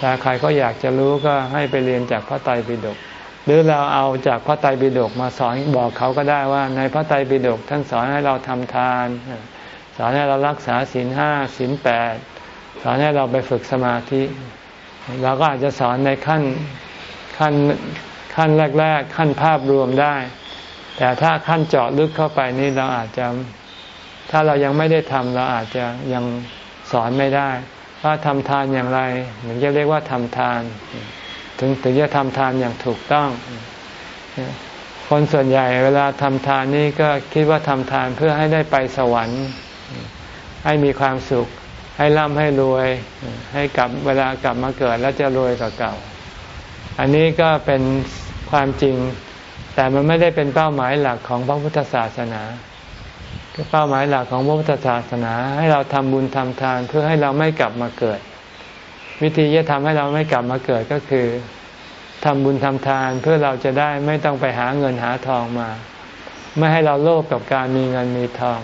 ถ้าใครก็อยากจะรู้ก็ให้ไปเรียนจากพระไตรปิฎกหรือเราเอาจากพระไตรปิฎกมาสอนบอกเขาก็ได้ว่า ในพระไตรปิฎกท่านสอนให้เราทำทาน สอนให้เรารักษาศีลห้าศีลแปดสอนให้เราไปฝึกสมาธิ เราก็อาจจะสอนในขั้นขั้นขั้นแรก ๆ ขั้นภาพรวมได้ แต่ถ้าขั้นเจาะลึกเข้าไปนี่เราอาจจะ ถ้าเรายังไม่ได้ทำเราอาจจะยังสอนไม่ได้ ว่าทำทานอย่างไรถึงจะเรียกว่าทำทาน ถึงถึงจะทำทานอย่างถูกต้อง คนส่วนใหญ่เวลาทำทานนี่ก็คิดว่าทำทานเพื่อให้ได้ไปสวรรค์ ให้มีความสุข ให้ร่ำให้รวย ให้กลับเวลากลับมาเกิดแล้วจะรวยกว่าเก่า อันนี้ก็เป็นความจริง แต่มันไม่ได้เป็นเป้าหมายหลักของพระพุทธศาสนาเป้าหมายหลักของพระพุทธศาสนา ให้เราทำบุญทำทานเพื่อให้เราไม่กลับมาเกิด วิธีจะทำให้เราไม่กลับมาเกิดก็คือทำบุญทำทานเพื่อเราจะได้ไม่ต้องไปหาเงินหาทองมา ไม่ให้เราโลภกับการมีเงินมีทอง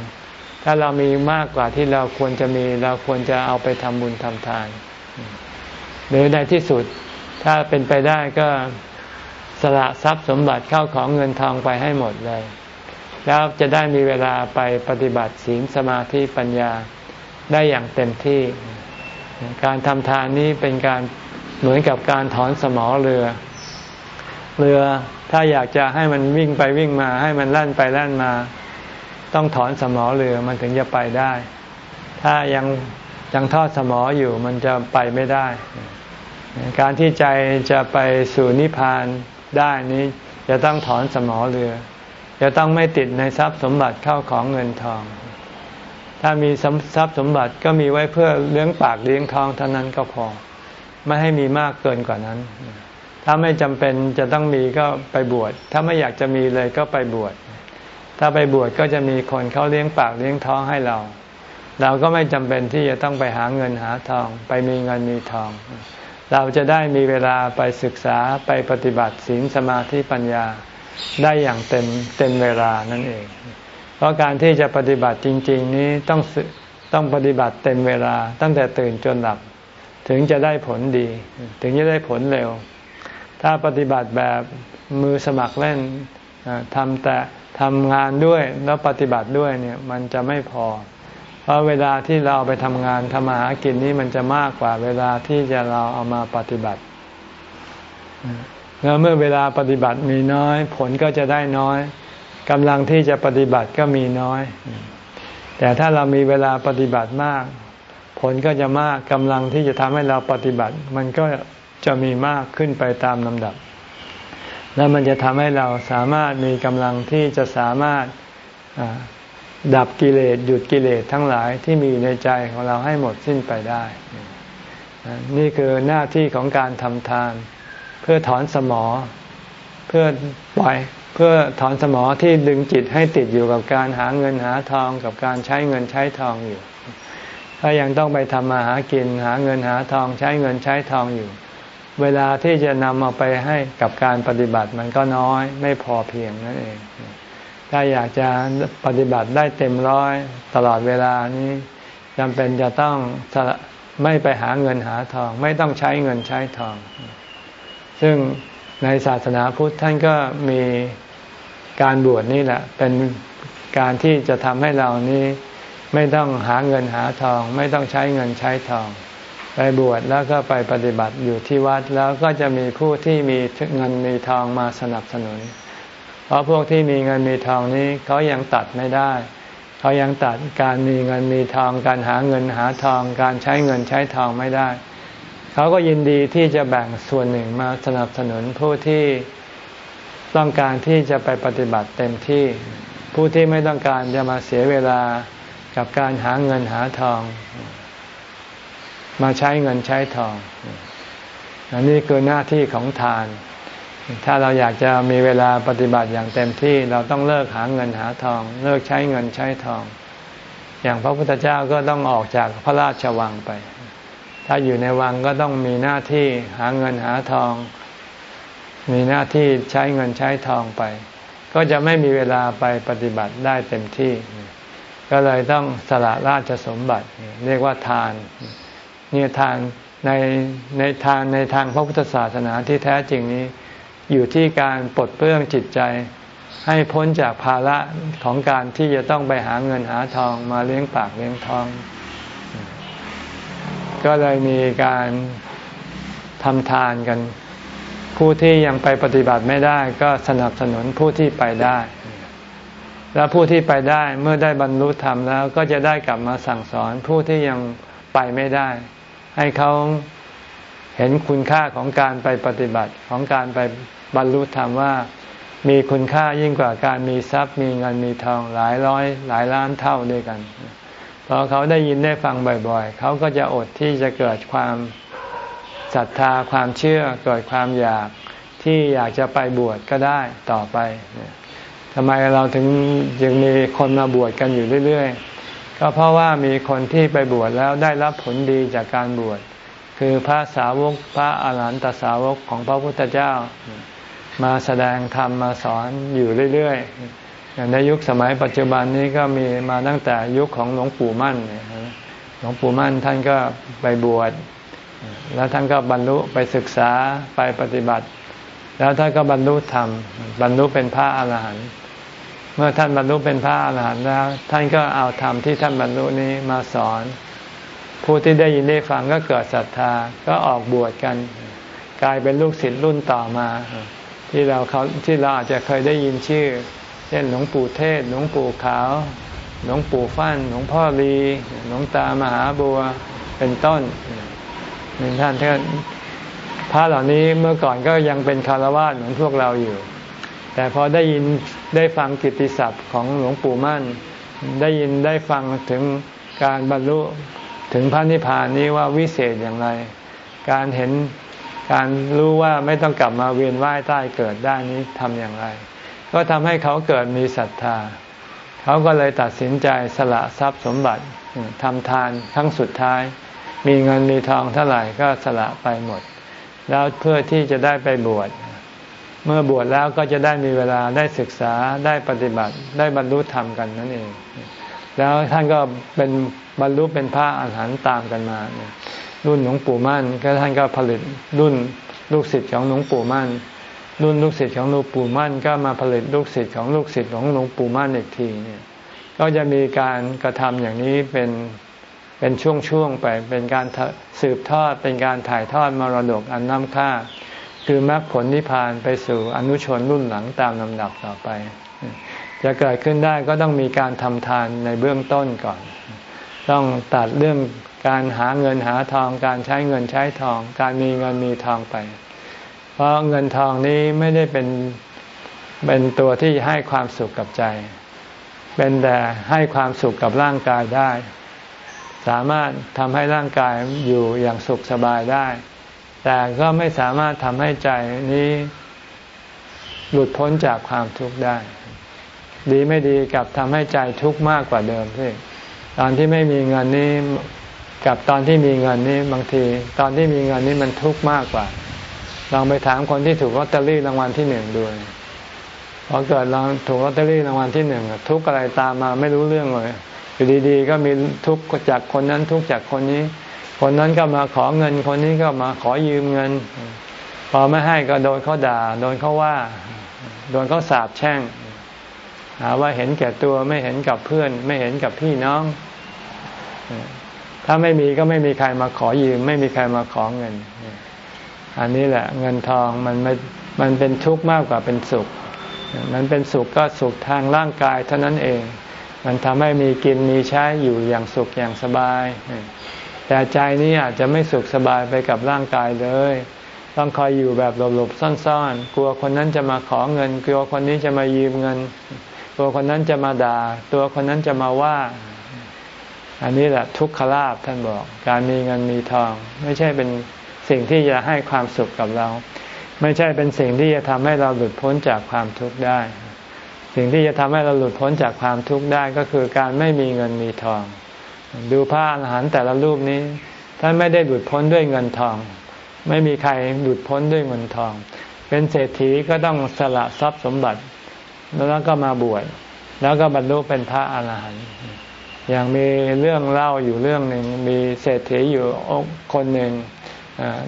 ถ้าเรามีมากกว่าที่เราควรจะมีเราควรจะเอาไปทำบุญทำทาน หรือในที่สุดถ้าเป็นไปได้ก็ สละทรัพย์สมบัติเข้าของเงินทองไปให้หมดเลย แล้วจะได้มีเวลาไปปฏิบัติศีลสมาธิปัญญาได้อย่างเต็มที่ การทำทานนี้เป็นการเหมือนกับการถอนสมอเรือ เรือถ้าอยากจะให้มันวิ่งไปวิ่งมา ให้มันลั่นไปลั่นมา ต้องถอนสมอเรือมันถึงจะไปได้ ถ้ายังยังทอดสมออยู่มันจะไปไม่ได้ การที่ใจจะไปสู่นิพพาน ได้นี้จะต้องถอนสมอเรือ จะต้องไม่ติดในทรัพย์สมบัติเข้าของเงินทอง ถ้ามีทรัพย์สมบัติก็มีไว้เพื่อเลี้ยงปากเลี้ยงท้องเท่านั้นก็พอ ไม่ให้มีมากเกินกว่านั้น ถ้าไม่จำเป็นจะต้องมีก็ไปบวช ถ้าไม่อยากจะมีเลยก็ไปบวช ถ้าไปบวชก็จะมีคนเขาเลี้ยงปากเลี้ยงท้องให้เรา เราก็ไม่จำเป็นที่จะต้องไปหาเงินหาทอง ไปมีเงินมีทอง เราจะได้มีเวลาไปศึกษาไปปฏิบัติศีลสมาธิปัญญาได้อย่างเต็มเต็มเวลานั่นเอง เพราะการที่จะปฏิบัติจริง ๆ นี้ต้องต้องปฏิบัติเต็มเวลาตั้งแต่ตื่นจนหลับ ถึงจะได้ผลดี ถึงจะได้ผลเร็ว ถ้าปฏิบัติแบบมือสมัครเล่นทำแต่ทำงานด้วยแล้วปฏิบัติด้วยเนี่ยมันจะไม่พอ พราะเวลาที่เราไปทำงานทำมาหากินนี้มันจะมากกว่าเวลาที่จะเราเอามาปฏิบัติ แล้วเมื่อเวลาปฏิบัติมีน้อย ผลก็จะได้น้อยกำลังที่จะปฏิบัติก็มีน้อย แต่ถ้าเรามีเวลาปฏิบัติมาก ผลก็จะมากกำลังที่จะทำให้เราปฏิบัติ มันก็จะมีมากขึ้นไปตามลำดับ แล้วมันจะทำให้เราสามารถมีกำลังที่จะสามารถ ดับกิเลสหยุดกิเลสทั้งหลายที่มีในใจของเราให้หมดสิ้นไปได้ นี่คือหน้าที่ของการทำทาน เพื่อถอนสมอ เพื่อปล่อยเพื่อถอนสมอที่ดึงจิตให้ติดอยู่กับการหาเงินหาทองกับการใช้เงินใช้ทองอยู่ ถ้ายังต้องไปทำมาหากินหาเงินหาทองใช้เงินใช้ทองอยู่ เวลาที่จะนำเอาไปให้กับการปฏิบัติมันก็น้อยไม่พอเพียงนั่นเอง ถ้าอยากจะปฏิบัติได้เต็มร้อยตลอดเวลานี้จำเป็นจะต้องไม่ไปหาเงินหาทอง ไม่ต้องใช้เงินใช้ทอง ซึ่งในศาสนาพุทธท่านก็มีการบวชนี่แหละ เป็นการที่จะทำให้เรานี้ไม่ต้องหาเงินหาทอง ไม่ต้องใช้เงินใช้ทอง ไปบวชแล้วก็ไปปฏิบัติอยู่ที่วัดแล้วก็จะมีผู้ที่มีเงินมีทองมาสนับสนุน เพราะพวกที่มีเงินมีทองนี้เขายังตัดไม่ได้ เขายังตัดการมีเงินมีทอง การหาเงินหาทอง การใช้เงินใช้ทองไม่ได้ เขาก็ยินดีที่จะแบ่งส่วนหนึ่งมาสนับสนุนผู้ที่ต้องการที่จะไปปฏิบัติเต็มที่ ผู้ที่ไม่ต้องการจะมาเสียเวลากับการหาเงินหาทอง มาใช้เงินใช้ทองอันนี้คือหน้าที่ของทาน ถ้าเราอยากจะมีเวลาปฏิบัติอย่างเต็มที่เราต้องเลิกหาเงินหาทอง เลิกใช้เงินใช้ทอง อย่างพระพุทธเจ้าก็ต้องออกจากพระราชวังไป ถ้าอยู่ในวังก็ต้องมีหน้าที่หาเงินหาทอง มีหน้าที่ใช้เงินใช้ทองไป ก็จะไม่มีเวลาไปปฏิบัติได้เต็มที่ ก็เลยต้องสละราชสมบัติ เรียกว่าทานเนี่ยทานในในทานในทางพระพุทธศาสนาที่แท้จริงนี้ อยู่ที่การปลดเปลื้องจิตใจ ให้พ้นจากภาระของการที่จะต้องไปหาเงินหาทองมาเลี้ยงปากเลี้ยงท้อง ก็เลยมีการทำทานกัน ผู้ที่ยังไปปฏิบัติไม่ได้ก็สนับสนุนผู้ที่ไปได้ แล้วผู้ที่ไปได้เมื่อได้บรรลุธรรมแล้วก็จะได้กลับมาสั่งสอนผู้ที่ยังไปไม่ได้ ให้เขาเห็นคุณค่าของการไปปฏิบัติของการไป บรรลุธรรมว่ามีคุณค่ายิ่งกว่าการมีทรัพย์มีเงินมีทองหลายร้อย หลายล้านเท่าด้วยกันพอเขาได้ยินได้ฟังบ่อยๆ เขาก็จะอดที่จะเกิดความศรัทธาความเชื่อเกิดความอยากที่อยากจะไปบวชก็ได้ต่อไปทำไมเราถึงยังมีคนมาบวชกันอยู่เรื่อยๆ ก็เพราะว่ามีคนที่ไปบวชแล้วได้รับผลดีจากการบวช คือพระสาวกพระอาหารหันตสาวกของพระพุทธเจ้า มาแสดงธรรมมาสอนอยู่เรื่อยๆในยุคสมัยปัจจุบันนี้ก็มีมาตั้งแต่ยุคของหลวงปู่มั่นหลวงปู่มั่นท่านก็ไปบวชแล้วท่านก็บรรลุไปศึกษาไปปฏิบัติ แล้วท่านก็บรรลุธรรม บรรลุเป็นพระอาหารหันต์เมื่อท่านบรรลุเป็นพระอาหารหันต์แล้ว ท่านก็เอาธรรมที่ท่านบรรลุนี้มาสอน ผู้ที่ได้ยินได้ฟังก็เกิดศรัทธาก็ออกบวชกัน กลายเป็นลูกศิษย์รุ่นต่อมา ที่เราเขาที่เราอาจจะเคยได้ยินชื่อ เช่นหลวงปู่เทศ หลวงปู่ขาว หลวงปู่ฟั่น หลวงพ่อลีหลวงตามหาบัวเป็นต้นหนึ่งท่านท่านพระเหล่านี้เมื่อก่อนก็ยังเป็นคารวะเหมือนพวกเราอยู่ แต่พอได้ยินได้ฟังกิตติศัพท์ของหลวงปู่มั่น ได้ยินได้ฟังถึงการบรรลุถึงพระนิพพานนี้ว่าวิเศษอย่างไร การเห็น การรู้ว่าไม่ต้องกลับมาเวียนว่ายใต้เกิดได้นี้ทำอย่างไร ก็ทำให้เขาเกิดมีศรัทธา เขาก็เลยตัดสินใจสละทรัพย์สมบัติทำทานครั้งสุดท้าย มีเงินมีทองเท่าไหร่ก็สละไปหมด แล้วเพื่อที่จะได้ไปบวชเมื่อบวชแล้วก็จะได้มีเวลาได้ศึกษาได้ปฏิบัติได้บรรลุธรรมกันนั่นเอง แล้วท่านก็เป็นบรรลุเป็นพระอาหารหันต์ตามกันมา รุ่นหลวงปู่มั่น ก็ท่านก็ผลิตรุ่นลูกศิษย์ของหลวงปู่มั่น รุ่นลูกศิษย์ของหลวงปู่มั่น ก็มาผลิตลูกศิษย์ของลูกศิษย์ของหลวงปู่มั่นอีกทีเนี่ยก็จะมีการกระทำอย่างนี้เป็นเป็นช่วงๆไป เป็นการสืบทอด เป็นการถ่ายทอดมรดกอันน้ำค่า คือมรรคผลนิพพานไปสู่อนุชนรุ่นหลังตามลำดับต่อไป จะเกิดขึ้นได้ก็ต้องมีการทำทานในเบื้องต้นก่อน ต้องตัดเรื่อง การหาเงินหาทอง การใช้เงินใช้ทอง การมีเงินมีทองไป เพราะเงินทองนี้ไม่ได้เป็นเป็นตัวที่ให้ความสุขกับใจ เป็นแต่ให้ความสุขกับร่างกายได้ สามารถทำให้ร่างกายอยู่อย่างสุขสบายได้ แต่ก็ไม่สามารถทำให้ใจนี้หลุดพ้นจากความทุกข์ได้ ดีไม่ดีกับทำให้ใจทุกข์มากกว่าเดิมพี่ตอนที่ไม่มีเงินนี้ กับตอนที่มีเงินนี้บางที ตอนที่มีเงินนี้มันทุกข์มากกว่าลองไปถามคนที่ถูกลอตเตอรี่รางวัลที่หนึ่งดูพอเกิดเราถูกลอตเตอรี่รางวัลที่หนึ่งทุกอะไรตามมาไม่รู้เรื่องเลยอยู่ดีๆ ก็มีทุกข์จากคนนั้นทุกข์จากคนนี้ คนนั้นก็มาขอเงินคนนี้ก็มาขอยืมเงิน พอไม่ให้ก็โดนเขาด่า โดนเขาว่า โดนเขาสาบแช่งหาว่าเห็นแก่ตัวไม่เห็นกับเพื่อน ไม่เห็นกับพี่น้อง ถ้าไม่มีก็ไม่มีใครมาขอยืม ไม่มีใครมาขอเงิน อันนี้แหละ เงินทองมันไม่มันเป็นทุกข์มากกว่าเป็นสุข มันเป็นสุขก็สุขทางร่างกายเท่านั้นเอง มันทำให้มีกินมีใช้อยู่อย่างสุขอย่างสบาย แต่ใจนี้อาจจะไม่สุขสบายไปกับร่างกายเลย ต้องคอยอยู่แบบหลบๆซ่อนๆ กลัวคนนั้นจะมาขอเงิน กลัวคนนี้จะมายืมเงิน กลัวคนนั้นจะมาด่า ตัวคนนั้นจะมาว่า อันนี้แหละทุกขลาภท่านบอก การมีเงินมีทอง ไม่ใช่เป็นสิ่งที่จะให้ความสุขกับเรา ไม่ใช่เป็นสิ่งที่จะทำให้เราหลุดพ้นจากความทุกข์ได้ สิ่งที่จะทำให้เราหลุดพ้นจากความทุกข์ได้ก็คือการไม่มีเงินมีทอง ดูพระอรหันต์แต่ละรูปนี้ท่านไม่ได้หลุดพ้นด้วยเงินทอง ไม่มีใครหลุดพ้นด้วยเงินทอง เป็นเศรษฐีก็ต้องสละทรัพย์สมบัติ แล้วก็มาบวชแล้วก็บรรลุเป็นพระอรหันต์ อย่างมีเรื่องเล่าอยู่เรื่องหนึ่งมีเศรษฐีอยู่คนหนึ่ง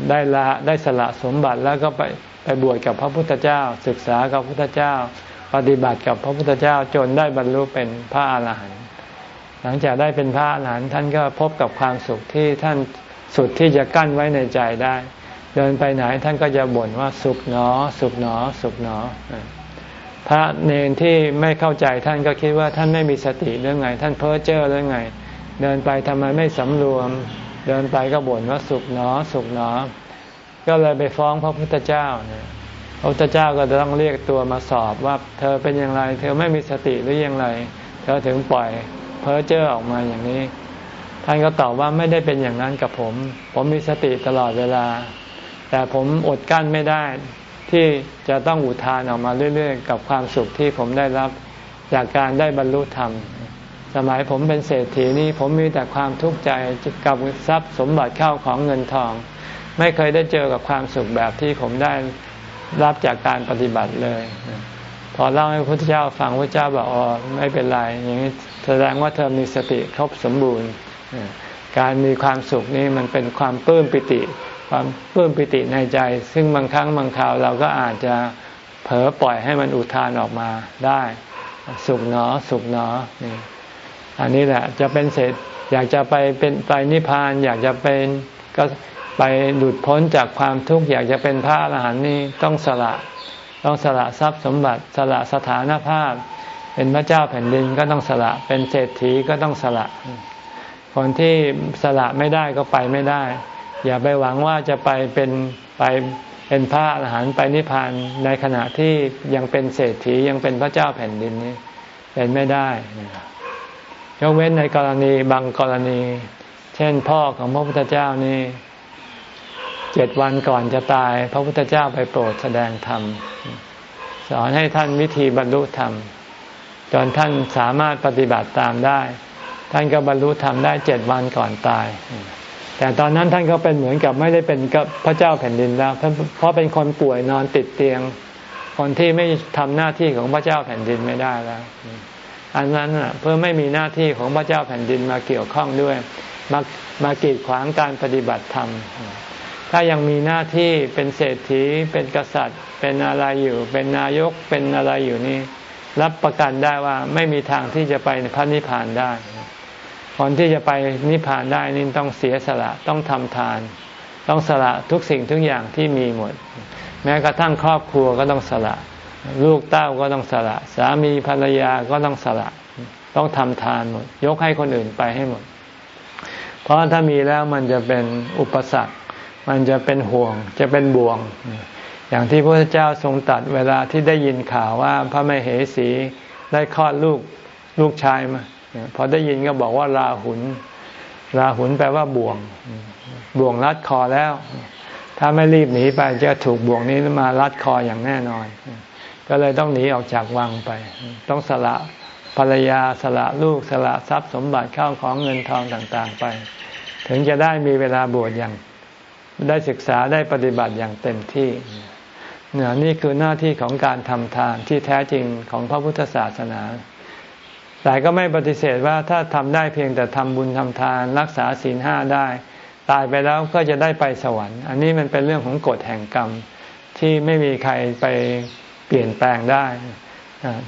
ได้ละได้สละสมบัติแล้วก็ไปไปบวชกับพระพุทธเจ้า ศึกษากับพระพุทธเจ้า ปฏิบัติกับพระพุทธเจ้าจนได้บรรลุเป็นพระอาหารหันต์หลังจากได้เป็นพระอาหารหันต์ท่านก็พบกับความสุขที่ท่านสุดที่จะกั้นไว้ในใจได้ เดินไปไหนท่านก็จะบ่นว่าสุขหนอ สุขหนอ สุขหนอ พระเนนที่ไม่เข้าใจท่านก็คิดว่าท่านไม่มีสติเรื่องไง ท่านเพ้อเจ้อเรื่องไง เดินไปทำไมไม่สำรวม เดินไปก็บ่นว่าสุขหนอสุขหนอ ก็เลยไปฟ้องพระพุทธเจ้าเนี่ยพระพุทธเจ้าก็จะต้องเรียกตัวมาสอบว่า เธอเป็นอย่างไร เธอไม่มีสติหรืออย่างไร เธอถึงปล่อยเพ้อเจ้อออกมาอย่างนี้ ท่านก็ตอบว่าไม่ได้เป็นอย่างนั้นกับผม ผมมีสติตลอดเวลา แต่ผมอดกั้นไม่ได้ ที่จะต้องอุทานออกมาเรื่อยๆ กับความสุขที่ผมได้รับจากการได้บรรลุธรรม สมัยผมเป็นเศรษฐีนี่ผมมีแต่ความทุกข์ใจกับทรัพย์สมบัติเข้าของเงินทอง ไม่เคยได้เจอกับความสุขแบบที่ผมได้รับจากการปฏิบัติเลย พอเล่าให้พระพุทธเจ้าฟังพระเจ้าบอกอ๋อไม่เป็นไรอย่างนี้แสดงว่าเธอมีสติครบสมบูรณ์ การมีความสุขนี่มันเป็นความปลื้มปิติ ความปลื้มปิติในใจ ซึ่งบางครั้งบางคราวเราก็อาจจะเผลอปล่อยให้มันอุทานออกมาได้ สุขหนอ สุขหนอนี่อันนี้แหละจะเป็นเศษอยากจะไปเป็นไปนิพพาน อยากจะเป็นก็ไปหลุดพ้นจากความทุกข์อยากจะเป็นพระอรหันต์นี่ต้องสละต้องสละทรัพย์สมบัติสละสถานภาพ เป็นพระเจ้าแผ่นดินก็ต้องสละ เป็นเศรษฐีก็ต้องสละ คนที่สละไม่ได้ก็ไปไม่ได้ อย่าไปหวังว่าจะไปเป็นไปเป็นพระอรหันต์ไปนิพพานในขณะที่ยังเป็นเศรษฐียังเป็นพระเจ้าแผ่นดินนี้เป็นไม่ได้ยกเว้นในกรณีบางกรณี เช่นพ่อของพระพุทธเจ้านี่เจ็ดวันก่อนจะตาย พระพุทธเจ้าไปโปรดแสดงธรรม สอนให้ท่านวิธีบรรลุธรรม จนท่านสามารถปฏิบัติตามได้ ท่านก็บรรลุธรรมได้เจ็ดวันก่อนตาย แต่ตอนนั้นท่านก็เป็นเหมือนกับไม่ได้เป็นกับพระเจ้าแผ่นดินแล้วเพราะเป็นคนป่วยนอนติดเตียง คนที่ไม่ทำหน้าที่ของพระเจ้าแผ่นดินไม่ได้แล้ว อันนั้นเพื่อไม่มีหน้าที่ของพระเจ้าแผ่นดินมาเกี่ยวข้องด้วย มามากีดขวางการปฏิบัติธรรม ถ้ายังมีหน้าที่เป็นเศรษฐี เป็นกษัตริย์ เป็นอะไรอยู่ เป็นนายกเป็นอะไรอยู่นี่รับประกันได้ว่าไม่มีทางที่จะไปพระนิพพานได้ คนที่จะไปนิพพานได้นี่ต้องเสียสละต้องทำทาน ต้องสละทุกสิ่งทุกอย่างที่มีหมด แม้กระทั่งครอบครัวก็ต้องสละ ลูกเต้าก็ต้องสละ สามีภรรยาก็ต้องสละ ต้องทำทานหมด ยกให้คนอื่นไปให้หมด เพราะถ้ามีแล้วมันจะเป็นอุปสรรค มันจะเป็นห่วง จะเป็นบ่วง อย่างที่พระพุทธเจ้าทรงตัดเวลาที่ได้ยินข่าวว่าพระมเหสีได้คลอดลูกลูกชายมา พอได้ยินก็บอกว่าราหุนราหุนแปลว่าบ่วง บ่วงรัดคอแล้ว ถ้าไม่รีบหนีไปจะถูกบ่วงนี้มารัดคออย่างแน่นอน ก็เลยต้องหนีออกจากวังไป ต้องสละภรรยาสละลูกสละทรัพย์สมบัติเข้าของเงินทองต่างๆไป ถึงจะได้มีเวลาบวชอย่าง ได้ศึกษาได้ปฏิบัติอย่างเต็มที่เนี่ยนี่คือหน้าที่ของการทำทานที่แท้จริงของพระพุทธศาสนา แต่ก็ไม่ปฏิเสธว่าถ้าทำได้เพียงแต่ทำบุญทำทานรักษาศีลห้าได้ ตายไปแล้วก็จะได้ไปสวรรค์ อันนี้มันเป็นเรื่องของกฎแห่งกรรม ที่ไม่มีใครไปเปลี่ยนแปลงได้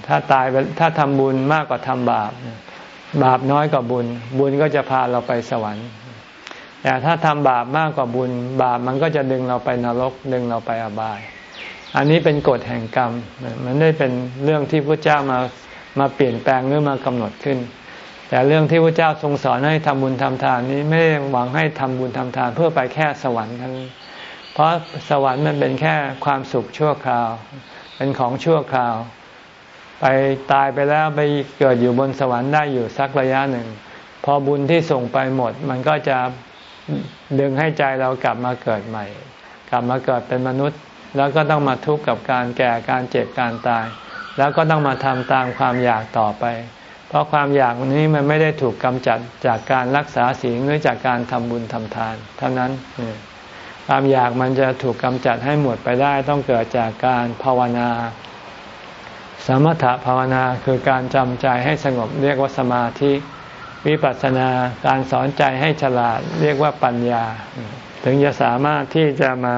ถ้าตายถ้าทำบุญมากกว่าทำบาป บาปน้อยกว่าบุญ บุญก็จะพาเราไปสวรรค์แต่ถ้าทำบาปมากกว่าบุญ บาปมันก็จะดึงเราไปนรก ดึงเราไปอบาย อันนี้เป็นกฎแห่งกรรม มันไม่เป็นเรื่องที่พระเจ้ามา มาเปลี่ยนแปลงหรือมากำหนดขึ้น แต่เรื่องที่พระเจ้าทรงสอนให้ทำบุญทำทานนี้ไม่ได้หวังให้ทำบุญทำทานเพื่อไปแค่สวรรค์ทั้งเพราะสวรรค์มันเป็นแค่ความสุขชั่วคราว เป็นของชั่วคราว ไปตายไปแล้วไปเกิดอยู่บนสวรรค์ได้อยู่สักระยะหนึ่ง พอบุญที่ส่งไปหมด มันก็จะดึงให้ใจเรากลับมาเกิดใหม่ กลับมาเกิดเป็นมนุษย์ แล้วก็ต้องมาทุกข์กับการแก่การเจ็บการตาย แล้วก็ต้องมาทำตามความอยากต่อไป เพราะความอยากนี้มันไม่ได้ถูกกำจัดจากการรักษาศีลหรือจากการทำบุญทำทานเท่านั้นความอยากมันจะถูกกำจัดให้หมดไปได้ต้องเกิดจากการภาวนา สมถภาวนาคือการจำใจให้สงบเรียกว่าสมาธิ วิปัสสนาการสอนใจให้ฉลาดเรียกว่าปัญญา ถึงจะสามารถที่จะมา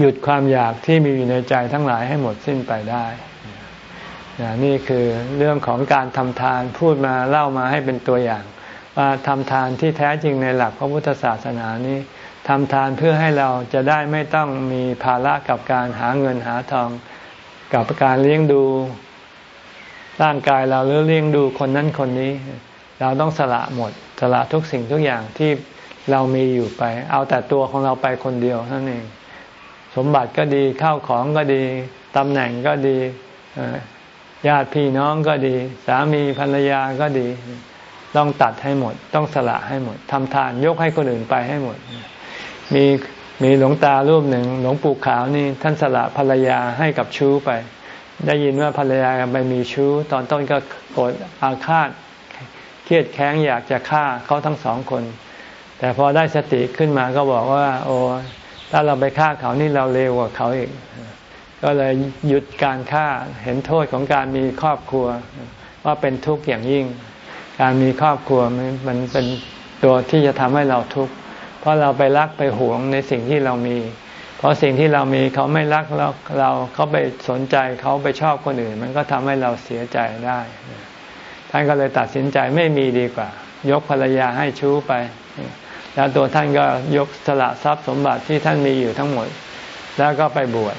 หยุดความอยากที่มีอยู่ในใจทั้งหลายให้หมดสิ้นไปได้นี่คือเรื่องของการทำทานพูดมาเล่ามาให้เป็นตัวอย่าง ว่าทำทานที่แท้จริงในหลักพระพุทธศาสนานี้ทำทานเพื่อให้เราจะได้ไม่ต้องมีภาระกับการหาเงินหาทอง กับการเลี้ยงดูร่างกายเราหรือเลี้ยงดูคนนั้นคนนี้ เราต้องสละหมด สละทุกสิ่งทุกอย่างที่เรามีอยู่ไป เอาแต่ตัวของเราไปคนเดียวนั่นเอง สมบัติก็ดีข้าวของก็ดีตำแหน่งก็ดีญาติพี่น้องก็ดี สามีภรรยาก็ดี ต้องตัดให้หมด ต้องสละให้หมดทำทานยกให้คนอื่นไปให้หมด มีมีหลวงตารูปหนึ่ง หลวงปู่ขาวนี่ท่านสละภรรยาให้กับชู้ไป ได้ยินว่าภรรยาไปมีชู้ ตอนต้นก็โกรธอาฆาตเครียดแค้งอยากจะฆ่าเขาทั้งสองคน แต่พอได้สติขึ้นมาก็บอกว่า โอ้ ถ้าเราไปฆ่าเขานี่เราเร็วกว่าเขาอีก ก็เลยหยุดการฆ่าเห็นโทษของการมีครอบครัว ว่าเป็นทุกข์อย่างยิ่ง การมีครอบครัวมันเป็นตัวที่จะทำให้เราทุกข์เพราะเราไปรักไปหวงในสิ่งที่เรามี เพราะสิ่งที่เรามีเขาไม่รักเราเราเขาไปสนใจเขาไปชอบคนอื่น มันก็ทำให้เราเสียใจได้ท่านก็เลยตัดสินใจไม่มีดีกว่า ยกภรรยาให้ชู้ไป แล้วตัวท่านก็ยกสละทรัพย์สมบัติที่ท่านมีอยู่ทั้งหมด แล้วก็ไปบวช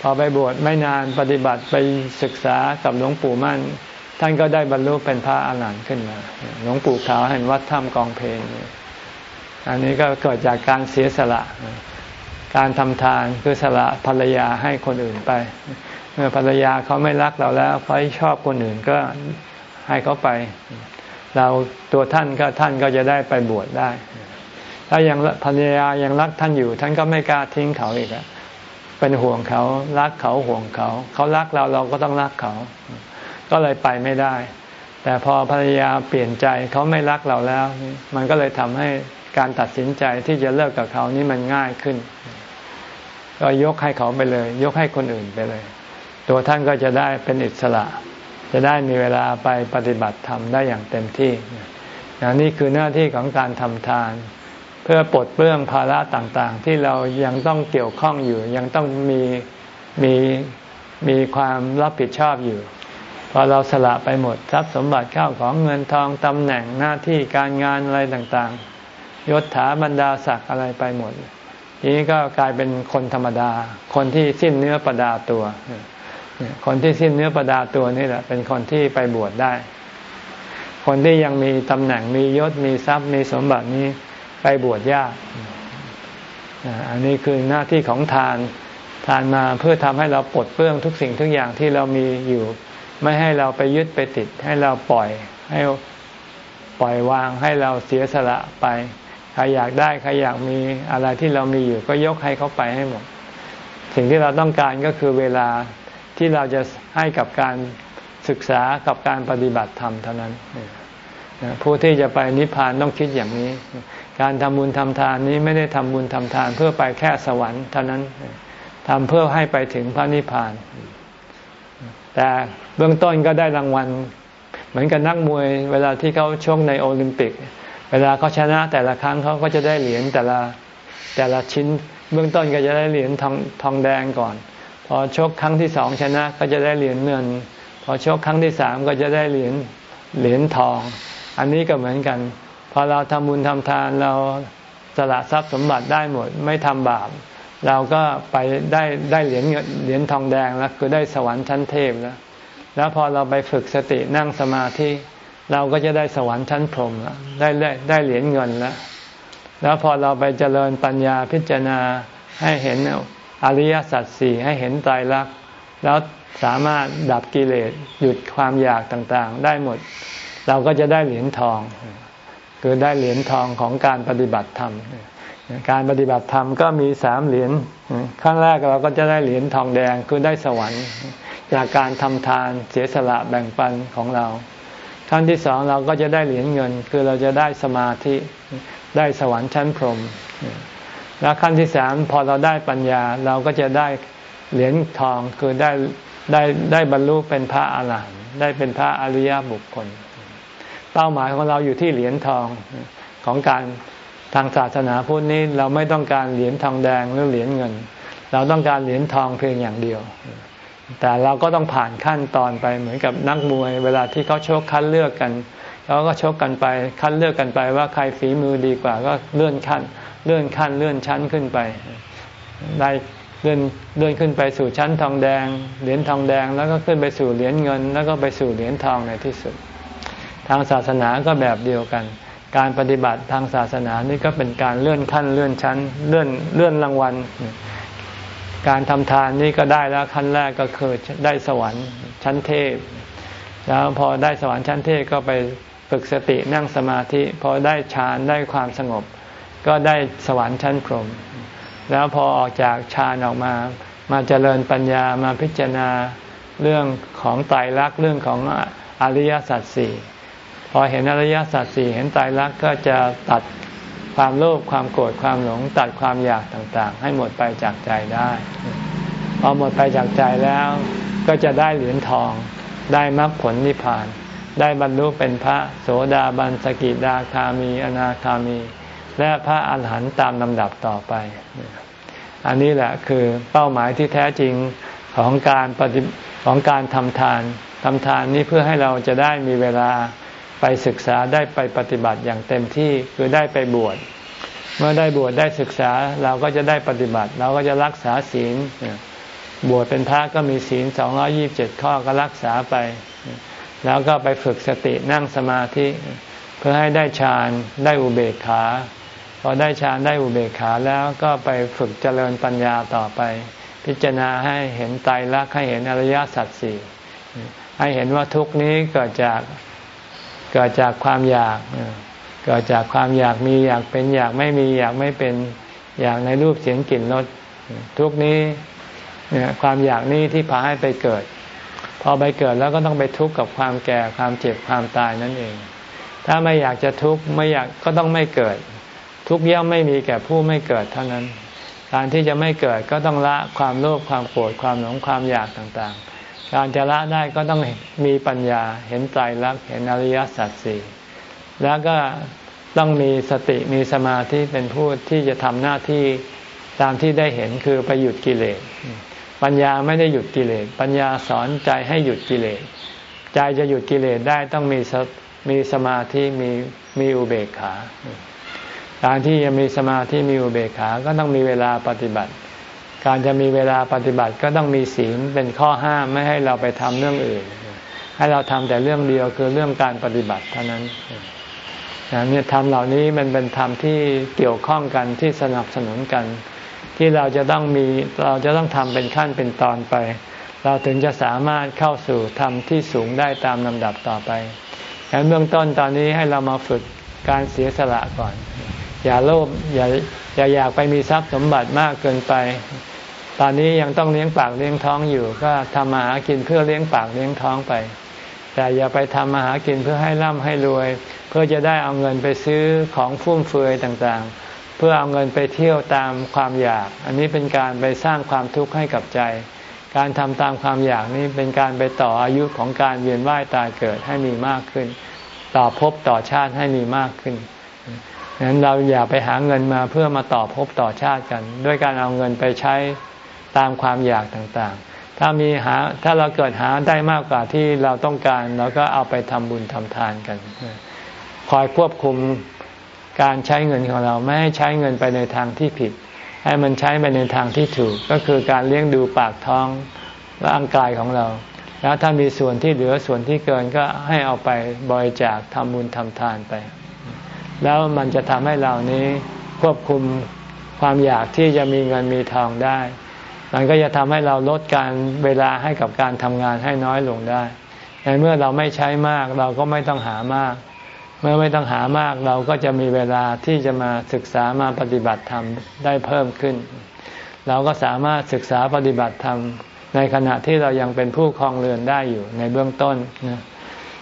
พอไปบวชไม่นานปฏิบัติไปศึกษากับหลวงปู่มั่น ท่านก็ได้บรรลุเป็นพระอรหันต์ขึ้นมาหลวงปู่ขาวเห็นวัดถ้ำกองเพลงอันนี้ก็เกิดจากการเสียสละ การทำทานคือสละภรรยาให้คนอื่นไป เมื่อภรรยาเขาไม่รักเราแล้วเขาชอบคนอื่นก็ให้เขาไป เราตัวท่านก็ท่านก็จะได้ไปบวชได้ ถ้ายังภรรยายังรักท่านอยู่ ท่านก็ไม่กล้าทิ้งเขาอีกอะเป็นห่วงเขารักเขาห่วงเขา เขารักเราเราก็ต้องรักเขา ก็เลยไปไม่ได้ แต่พอภรรยาเปลี่ยนใจเขาไม่รักเราแล้ว มันก็เลยทำให้การตัดสินใจที่จะเลิกกับเขานี่มันง่ายขึ้น ก็ยกให้เขาไปเลย ยกให้คนอื่นไปเลย ตัวท่านก็จะได้เป็นอิสระ จะได้มีเวลาไปปฏิบัติธรรมได้อย่างเต็มที่นี่คือหน้าที่ของการทำทาน เพื่อปลดเปลื้องภาระต่างๆ ที่เรายังต้องเกี่ยวข้องอยู่ ยังต้องมีมีมีความรับผิดชอบอยู่พอเราสละไปหมดทรัพย์สมบัติข้าวของเงินทองตำแหน่งหน้าที่การงานอะไรต่างๆยศถาบรรดาศักดิ์อะไรไปหมดทีนี้ก็กลายเป็นคนธรรมดา คนที่สิ้นเนื้อประดาตัว คนที่สิ้นเนื้อประดาตัวนี่แหละ เป็นคนที่ไปบวชได้ คนที่ยังมีตำแหน่งมียศมีทรัพย์มีสมบัตินี้ ไปบวชยาก อันนี้คือหน้าที่ของทานทานมาเพื่อทำให้เราปลดเปลื้องทุกสิ่งทุกอย่างที่เรามีอยู่ ไม่ให้เราไปยึดไปติด ให้เราปล่อย ให้ปล่อยวางให้เราเสียสละไปใครอยากได้ใครอยากมีอะไรที่เรามีอยู่ ก็ยกให้เขาไปให้หมด สิ่งที่เราต้องการก็คือเวลาที่เราจะให้กับการศึกษากับการปฏิบัติธรรมเท่านั้น ผู้ที่จะไปนิพพานต้องคิดอย่างนี้ การทำบุญทำทานนี้ไม่ได้ทำบุญทำทานเพื่อไปแค่สวรรค์เท่านั้นทำเพื่อให้ไปถึงพระนิพพาน แต่เบื้องต้นก็ได้รางวัล เหมือนกับนักมวยเวลาที่เขาชกในโอลิมปิก เวลาเขาชนะแต่ละครั้งเขาก็จะได้เหรียญแต่ละแต่ละชิ้น เบื้องต้นก็จะได้เหรียญทองทองแดงก่อน พอชกครั้งที่สองชนะก็จะได้เหรียญเงิน พอชกครั้งที่สามก็จะได้เหรียญเหรียญทอง อันนี้ก็เหมือนกัน พอเราทำบุญทำทานเราสละทรัพย์สมบัติได้หมด ไม่ทำบาป เราก็ไปได้ได้เหรียญเหรียญทองแดงแล้วคือได้สวรรค์ชั้นเทพแล้วแล้วพอเราไปฝึกสตินั่งสมาธิเราก็จะได้สวรรค์ชั้นพรหมแล้วได้ได้ได้เหรียญเงินแล้วแล้วพอเราไปเจริญปัญญาพิจารณาให้เห็นอริยสัจสี่ให้เห็นไตรลักษณ์แล้วสามารถดับกิเลสหยุดความอยากต่างๆ ได้หมด เราก็จะได้เหรียญทอง คือได้เหรียญทองของการปฏิบัติธรรม การปฏิบัติธรรมก็มีสามเหรียญขั้นแรกเราก็จะได้เหรียญทองแดงคือได้สวรรค์จากการทำทานเสียสละแบ่งปันของเราขั้นที่สองเราก็จะได้เหรียญเงิน คือเราจะได้สมาธิได้สวรรค์ชั้นพรหมแล้วขั้นที่สามพอเราได้ปัญญาเราก็จะได้เหรียญทองคือได้ได้ได้บรรลุเป็นพระอาหารหันต์ได้เป็นพระอริยบุคคล เป้าหมายของเราอยู่ที่เหรียญทองของการทางศาสนาพุทธนี้เราไม่ต้องการเหรียญทองแดงหรือเหรียญเงิน เราต้องการเหรียญทองเพียงอย่างเดียว แต่เราก็ต้องผ่านขั้นตอนไปเหมือนกับนักมวย เวลาที่เขาชกคัดเลือกกันเขาก็ชกกันไปคัดเลือกกันไปว่าใครฝีมือดีกว่าก็เลื่อนขั้น เลื่อนขั้นเลื่อนชั้นขึ้นไปได้เลื่อนเลื่อนขึ้นไปสู่ชั้นทองแดง เหรียญทองแดง แล้วก็ขึ้นไปสู่เหรียญเงิน แล้วก็ไปสู่เหรียญทองในที่สุด ทางศาสนาก็แบบเดียวกัน การปฏิบัติทางศาสนานี่ก็เป็นการเลื่อนขั้นเลื่อนชั้นเลื่อนเลื่อนรางวัล การทำทานนี่ก็ได้แล้วขั้นแรกก็คือได้สวรรค์ชั้นเทพ แล้วพอได้สวรรค์ชั้นเทพก็ไปฝึกสตินั่งสมาธิ พอได้ฌานได้ความสงบ ก็ได้สวรรค์ชั้นพรหมแล้วพอออกจากฌานออกมา มาเจริญปัญญามาพิจารณาเรื่องของไตรลักษณ์เรื่องของอริยสัจสี่ พอเห็นอริยสัจสี่เห็นตายรักก็จะตัดความโลภความโกรธความหลง ตัดความอยากต่างๆ ให้หมดไปจากใจได้พอหมดไปจากใจแล้วก็จะได้เหรียญทอง ได้มรรคผลนิพพาน ได้บรรลุเป็นพระโสดาบันสกิดาคามีอนาคามี และพระอาหารหันต์ตามลำดับต่อไป อันนี้แหละคือเป้าหมายที่แท้จริงของการปฏิของการทำทานทำทานนี้เพื่อให้เราจะได้มีเวลา ไปศึกษาได้ไปปฏิบัติอย่างเต็มที่คือได้ไปบวชเมื่อได้บวชได้ศึกษาเราก็จะได้ปฏิบัติ เราก็จะรักษาศีลบวชเป็นพระก็มีศีลสองยี่บเจ็ดข้อก็รักษาไป แล้วก็ไปฝึกสตินั่งสมาธิ เพื่อให้ได้ฌานได้อุเบกขาพอได้ฌานได้อุเบกขาแล้วก็ไปฝึกเจริญปัญญาต่อไป พิจารณาให้เห็นไตรลักษณ์ให้เห็นอริยสัจสี่ให้เห็นว่าทุกนี้เกิดจาก เกิดจากความอยากเกิดจากความอยากมีอยากเป็นอยากไม่มีอยากไม่เป็นอยากในรูปเสียงกลิ่นรสทุกนี้เนี่ยความอยากนี้ที่พาให้ไปเกิด พอไปเกิดแล้วก็ต้องไปทุกข์กับความแก่ความเจ็บความตายนั่นเอง ถ้าไม่อยากจะทุกข์ไม่อยากก็ต้องไม่เกิด ทุกย่อมไม่มีแก่ผู้ไม่เกิดเท่านั้น การที่จะไม่เกิดก็ต้องละความโลภความโกรธความหลงความอยากต่างๆ การจะละได้ก็ต้องมีปัญญาเห็นใจรักเห็นอริยสัจสี่แล้วก็ต้องมีสติมีสมาธิเป็นผู้ที่จะทำหน้าที่ตามที่ได้เห็นคือไปหยุดกิเลส ปัญญาไม่ได้หยุดกิเลส ปัญญาสอนใจให้หยุดกิเลส ใจจะหยุดกิเลสได้ต้องมีมีสมาธิมีมีอุเบกขา การที่จะมีสมาธิมีอุเบกขา ก็ต้องมีเวลาปฏิบัติ การจะมีเวลาปฏิบัติก็ต้องมีศีลเป็นข้อห้ามไม่ให้เราไปทำเรื่องอื่น ให้เราทำแต่เรื่องเดียวคือเรื่องการปฏิบัติเท่านั้นเนี่ยธรรมเหล่านี้มันเป็นธรรมที่เกี่ยวข้องกันที่สนับสนุนกัน ที่เราจะต้องมีเราจะต้องทำเป็นขั้นเป็นตอนไป เราถึงจะสามารถเข้าสู่ธรรมที่สูงได้ตามลำดับต่อไปดังนั้นเบื้องต้นตอนนี้ให้เรามาฝึกการเสียสละก่อน อย่าโลภอย่าอย่าอยากไปมีทรัพย์สมบัติมากเกินไป ตอนนี้ยังต้องเลี้ยงปากเลี้ยงท้องอยู่ ก็ทำมาหากินเพื่อเลี้ยงปากเลี้ยงท้องไป แต่อย่าไปทำมาหากินเพื่อให้ร่ำให้รวย เพื่อจะได้เอาเงินไปซื้อของฟุ่มเฟือยต่างๆ เพื่อเอาเงินไปเที่ยวตามความอยาก อันนี้เป็นการไปสร้างความทุกข์ให้กับใจ การทำตามความอยากนี้เป็นการไปต่ออายุของการเวียนว่ายตายเกิดให้มีมากขึ้น ต่อภพต่อชาติให้มีมากขึ้นดังนั้นเราอย่าไปหาเงินมาเพื่อมาต่อภพต่อชาติกัน ด้วยการเอาเงินไปใช้ ตามความอยากต่างๆ ถ้ามีหาถ้าเราเกิดหาได้มากกว่าที่เราต้องการเราก็เอาไปทำบุญทำทานกัน คอยควบคุมการใช้เงินของเราไม่ให้ใช้เงินไปในทางที่ผิด ให้มันใช้ไปในทางที่ถูก ก็คือการเลี้ยงดูปากท้องร่างกายของเรา แล้วถ้ามีส่วนที่เหลือส่วนที่เกินก็ให้เอาไปบริจาคทำบุญทำทานไป แล้วมันจะทำให้เรานี้ควบคุมความอยากที่จะมีเงินมีทองได้ มันก็จะทำให้เราลดการเวลาให้กับการทำงานให้น้อยลงได้ ในเมื่อเราไม่ใช้มากเราก็ไม่ต้องหามาก เมื่อไม่ต้องหามากเราก็จะมีเวลาที่จะมาศึกษามาปฏิบัติธรรมได้เพิ่มขึ้น เราก็สามารถศึกษาปฏิบัติธรรมในขณะที่เรายังเป็นผู้คลองเรือนได้อยู่ในเบื้องต้นนะ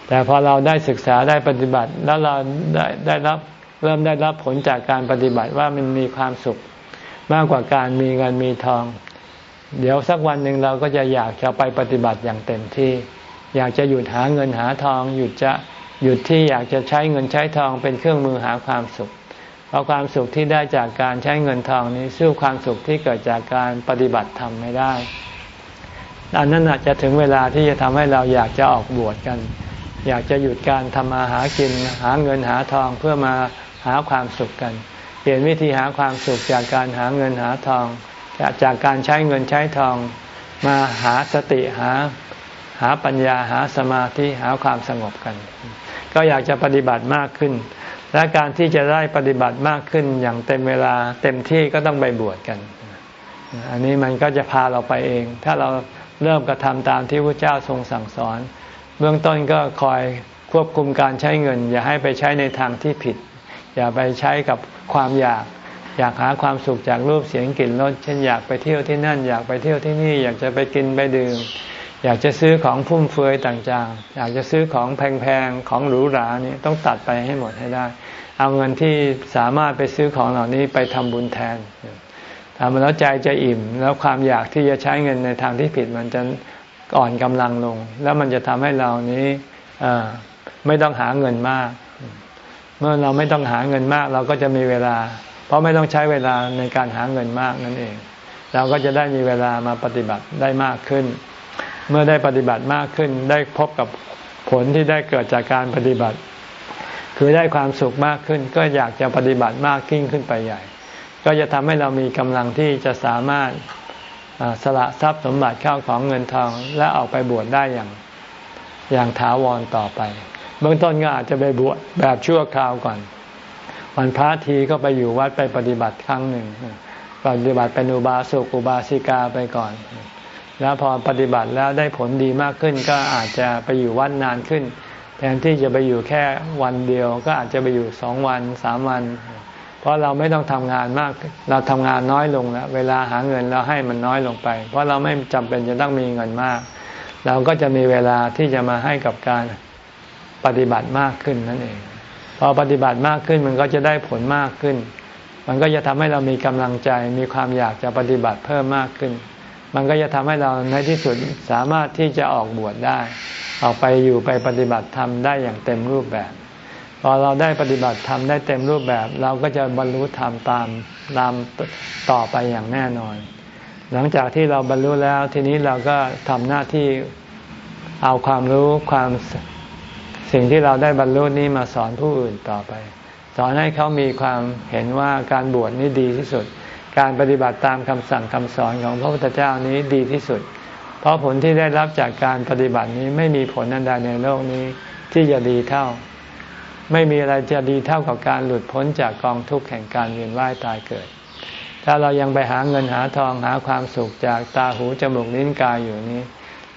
แต่พอเราได้ศึกษาได้ปฏิบัติแล้วเราได้ได้รับเริ่มได้รับผลจากการปฏิบัติว่ามันมีความสุขมากกว่าการมีเงินมีทอง เดี๋ยวสักวันหนึ่งเราก็จะอยากจะไปปฏิบัติอย่างเต็มที่ อยากจะหยุดหาเงินหาทอง หยุดจะหยุดที่อยากจะใช้เงินใช้ทองเป็นเครื่องมือหาความสุข เพราะความสุขที่ได้จากการใช้เงินทองนี้สู้ความสุขที่เกิดจากการปฏิบัติธรรมไม่ได้อันนั้นอาจจะถึงเวลาที่จะทำให้เราอยากจะออกบวชกัน อยากจะหยุดการทำมาหากินหาเงินหาทองเพื่อมาหาความสุขกัน เปลี่ยนวิธีหาความสุขจากการหาเงินหาทอง จากการใช้เงินใช้ทองมาหาสติหาหาปัญญาหาสมาธิหาความสงบกัน ก็อยากจะปฏิบัติมากขึ้น และการที่จะได้ปฏิบัติมากขึ้นอย่างเต็มเวลาเต็มที่ก็ต้องไปบวชกัน อันนี้มันก็จะพาเราไปเอง ถ้าเราเริ่มกระทำตามที่พระเจ้าทรงสั่งสอน เบื้องต้นก็คอยควบคุมการใช้เงิน อย่าให้ไปใช้ในทางที่ผิด อย่าไปใช้กับความอยาก อยากหาความสุขจากรูปเสียงกลิ่นรสเช่นอยากไปเที่ยวที่นั่น อยากไปเที่ยวที่นี่ อยากจะไปกินไปดื่ม อยากจะซื้อของฟุ่มเฟือยต่างๆ อยากจะซื้อของแพงๆของหรูหรานี่ต้องตัดไปให้หมดให้ได้ เอาเงินที่สามารถไปซื้อของเหล่านี้ไปทำบุญแทนทำแล้วใจจะอิ่ม แล้วความอยากที่จะใช้เงินในทางที่ผิดมันจะอ่อนกำลังลง แล้วมันจะทำให้เรานี้ไม่ต้องหาเงินมาก เมื่อเราไม่ต้องหาเงินมาก เราก็จะมีเวลา ราะไม่ต้องใช้เวลาในการหาเงินมากนั่นเอง เราก็จะได้มีเวลามาปฏิบัติได้มากขึ้น เมื่อได้ปฏิบัติมากขึ้น ได้พบกับผลที่ได้เกิดจากการปฏิบัติ คือได้ความสุขมากขึ้น ก็อยากจะปฏิบัติมากยิ่งขึ้นไปใหญ่ ก็จะทำให้เรามีกำลังที่จะสามารถสละทรัพย์สมบัติเข้าของเงินทองและออกไปบวชได้อย่างอย่างถาวรต่อไป เบื้องต้นก็อาจจะไปบวชแบบชั่วคราวก่อน วันพระทีก็ไปอยู่วัดไปปฏิบัติครั้งหนึ่งปฏิบัติเป็นอุบาสกอุบาสิกาไปก่อน แล้วพอปฏิบัติแล้วได้ผลดีมากขึ้น ก็อาจจะไปอยู่วัดนานขึ้น แทนที่จะไปอยู่แค่วันเดียว ก็อาจจะไปอยู่สองวันสามวัน เพราะเราไม่ต้องทำงานมาก เราทำงานน้อยลงแล้วเวลาหาเงินเราให้มันน้อยลงไป เพราะเราไม่จำเป็นจะต้องมีเงินมาก เราก็จะมีเวลาที่จะมาให้กับการปฏิบัติมากขึ้นนั่นเอง อปฏิบัติมากขึ้นมันก็จะได้ผลมากขึ้น มันก็จะทำให้เรามีกำลังใจ มีความอยากจะปฏิบัติเพิ่มมากขึ้น มันก็จะทำให้เราในที่สุดสามารถที่จะออกบวชได้ ออกไปอยู่ไปปฏิบัติธรรมได้อย่างเต็มรูปแบบพอเราได้ปฏิบัติธรรมได้เต็มรูปแบบ เราก็จะบรรลุธรรมตามตามต่อไปอย่างแน่นอน หลังจากที่เราบรรลุแล้วทีนี้เราก็ทำหน้าที่เอาความรู้ความ สิ่งที่เราได้บรรลุนี้มาสอนผู้อื่นต่อไป สอนให้เขามีความเห็นว่าการบวชนี่ดีที่สุด การปฏิบัติตามคำสั่งคำสอนของพระพุทธเจ้านี้ดีที่สุด เพราะผลที่ได้รับจากการปฏิบัตินี้ไม่มีผลอันใดในโลกนี้ที่จะดีเท่า ไม่มีอะไรจะดีเท่ากับการหลุดพ้นจากกองทุกข์แห่งการเวียนว่ายตายเกิด ถ้าเรายังไปหาเงินหาทองหาความสุขจากตาหูจมูกลิ้นกายอยู่นี้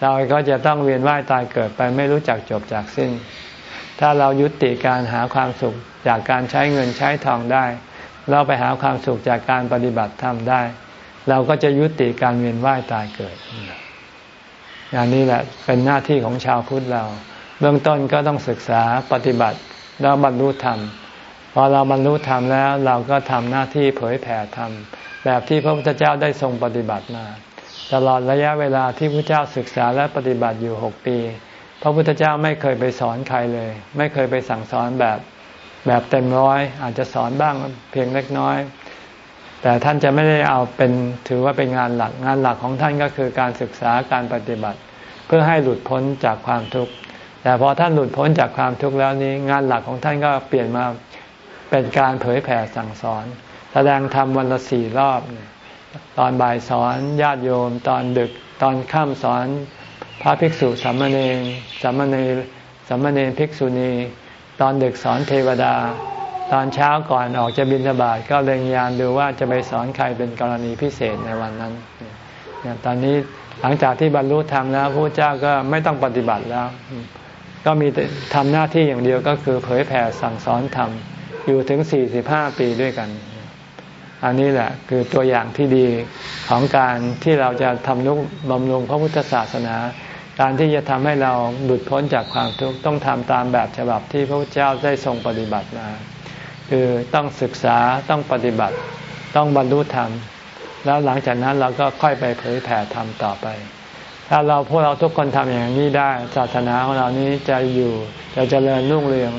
เราก็จะต้องเวียนว่ายตายเกิดไปไม่รู้จักจบจากสิ้น ถ้าเรายุติการหาความสุขจากการใช้เงินใช้ทองได้ เราไปหาความสุขจากการปฏิบัติธรรมได้ เราก็จะยุติการเวียนว่ายตายเกิดอย่างนี้แหละเป็นหน้าที่ของชาวพุทธเรา เบื้องต้นก็ต้องศึกษาปฏิบัติแล้วบรรลุธรรมพอเราบรรลุธรรมแล้วเราก็ทำหน้าที่เผยแผ่ธรรมแบบที่พระพุทธเจ้าได้ทรงปฏิบัติมา ตลอดระยะเวลาที่พระเจ้าศึกษาและปฏิบัติอยู่หกปี พระพุทธเจ้าไม่เคยไปสอนใครเลย ไม่เคยไปสั่งสอนแบบแบบเต็มร้อย อาจจะสอนบ้างเพียงเล็กน้อย แต่ท่านจะไม่ได้เอาเป็นถือว่าเป็นงานหลักงานหลักของท่านก็คือการศึกษาการปฏิบัติ เพื่อให้หลุดพ้นจากความทุกข์แต่พอท่านหลุดพ้นจากความทุกข์แล้วนี้ งานหลักของท่านก็เปลี่ยนมาเป็นการเผยแผ่สั่งสอน แสดงธรรมวันละสี่รอบ ตอนบ่ายสอนญาติโยม ตอนดึกตอนค่ำสอนพระภิกษุสามเณรสามเณรสามเณรภิกษุณี ตอนดึกสอนเทวดา ตอนเช้าก่อนออกจะบินทบาทก็เล็งยานดูว่าจะไปสอนใครเป็นกรณีพิเศษในวันนั้น ตอนนี้หลังจากที่บรรลุธรรมแล้วพระเจ้าก็ไม่ต้องปฏิบัติแล้ว ก็มีทำหน้าที่อย่างเดียวก็คือเผยแผ่สั่งสอนธรรมอยู่ถึง 45 ปีด้วยกัน อันนี้แหละคือตัวอย่างที่ดีของการที่เราจะทำนุบำรุงพระพุทธศาสนา การที่จะทำให้เราหลุดพ้นจากความทุกข์ต้องทำตามแบบฉบับที่พระพุทธเจ้าได้ทรงปฏิบัติมา คือต้องศึกษาต้องปฏิบัติ ต้องบรรลุธรรม แล้วหลังจากนั้นเราก็ค่อยไปเผยแผ่ธรรมต่อไปถ้าเราพวกเราทุกคนทำอย่างนี้ได้ศาสนาของเรานี้จะอยู่จะเจริญรุ่งเรือง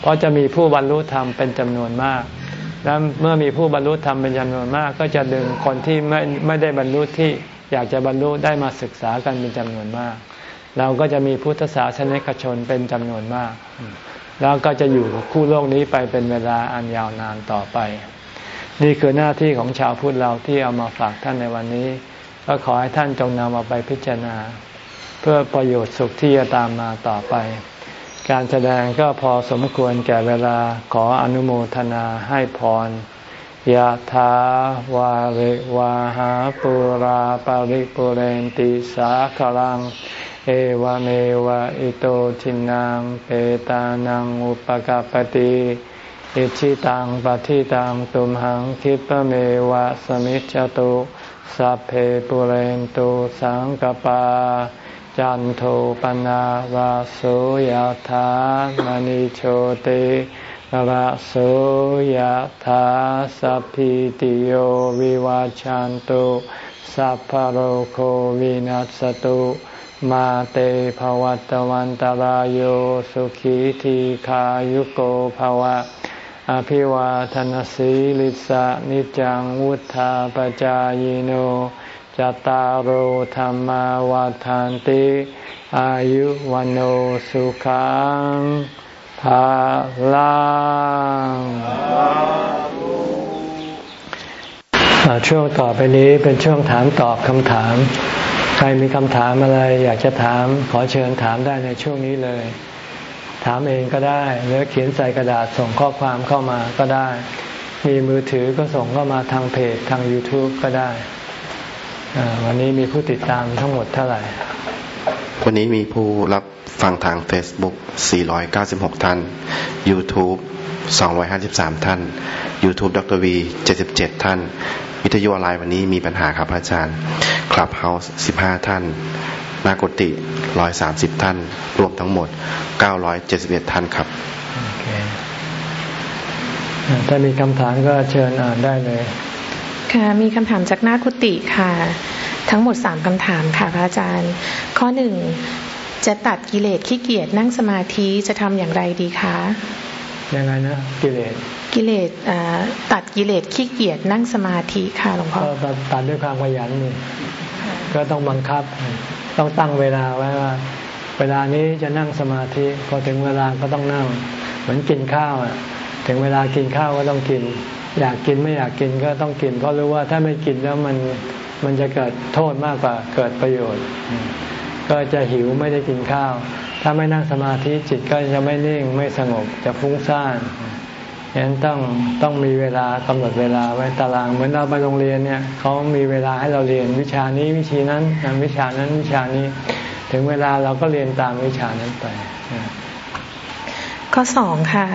เพราะจะมีผู้บรรลุธรรมเป็นจำนวนมาก แล้วเมื่อมีผู้บรรลุธรรมเป็นจำนวนมาก ก็จะดึงคนที่ไม่ไม่ได้บรรลุที่อยากจะบรรลุได้มาศึกษากันเป็นจำนวนมาก เราก็จะมีพุทธศาสนิกชนเป็นจำนวนมาก แล้วก็จะอยู่คู่โลกนี้ไปเป็นเวลาอันยาวนานต่อไป นี่คือหน้าที่ของชาวพุทธเราที่เอามาฝากท่านในวันนี้ ก็ขอให้ท่านจงนำเอาไปพิจารณา เพื่อประโยชน์สุขที่จะตามมาต่อไป การแสดงก็พอสมควรแก่เวลาขออนุโมทนาให้พรยะถาวาริวาหาปุราปาริปุเรนติสาคลัง เอวเมวะอิโตทินังเปตานังอุปกาปติอิชิตังปฏิตังตุมหังคิปเมวะสมิจจตุสัพเพปุเรนตุสังกปา จันโทปนะราโสยธามณิโชติราโสยธาสัพพิติโยวิวาจันตุสัพพโรโควินัสตุมาเตภวัตวันตารโยสุขีทีขายุโกภวะ อภิวาทนสีลิสะนิจังวุธาปจายโน จตารโธรรมวาทานติ อายุวันโอสุขังภาลังช่วงต่อไปนี้เป็นช่วงถามตอบคำถาม ใครมีคำถามอะไรอยากจะถามขอเชิญถามได้ในช่วงนี้เลย ถามเองก็ได้ หรือเขียนใส่กระดาษส่งข้อความเข้ามาก็ได้ มีมือถือก็ส่งเข้ามาทางเพจทาง YouTube ก็ได้ วันนี้มีผู้ติดตามทั้งหมดเท่าไหร่ วันนี้มีผู้รับฟังทาง Facebook 496 ท่าน YouTube 253 ท่าน YouTube ดร V 77 ท่าน วิทยุออนไลน์วันนี้มีปัญหาครับอาจารย์ Clubhouse 15 ท่านนากติ 130 ท่าน รวมทั้งหมด 971 ท่านครับถ้ามีคำถามก็เชิญอ่านได้เลย ค่ะมีคำถามจากหน้ากุฏิค่ะ ทั้งหมดสามคำถามค่ะพระอาจารย์ ข้อหนึ่งจะตัดกิเลสขี้เกียจนั่งสมาธิจะทำอย่างไรดีคะยังไงนะกิเลสกิเลสตัดกิเลสขี้เกียจนั่งสมาธิค่ะหลวงพ่อก็ตัดด้วยความขยันนี่ก็ต้องบังคับ ต้องตั้งเวลาไว้ว่า เวลานี้จะนั่งสมาธิพอถึงเวลาก็ต้องนั่ง เหมือนกินข้าวอะ ถึงเวลากินข้าวก็ต้องกิน อยากกินไม่อยากกินก็ต้องกิน เพราะรู้ว่าถ้าไม่กินแล้วมันมันจะเกิดโทษมากกว่าเกิดประโยชน์ ก็จะหิวไม่ได้กินข้าว ถ้าไม่นั่งสมาธิจิตก็จะไม่นิ่งไม่สงบจะฟุ้งซ่านฉะนั้นต้องต้องมีเวลากำหนดเวลาไว้ตารางเหมือนเราไปโรงเรียนเนี่ยเขามีเวลาให้เราเรียนวิชานี้วิชานั้นวิชานั้นวิชานี้ ถึงเวลาเราก็เรียนตามวิชานั้นไป ข้อสองค่ะ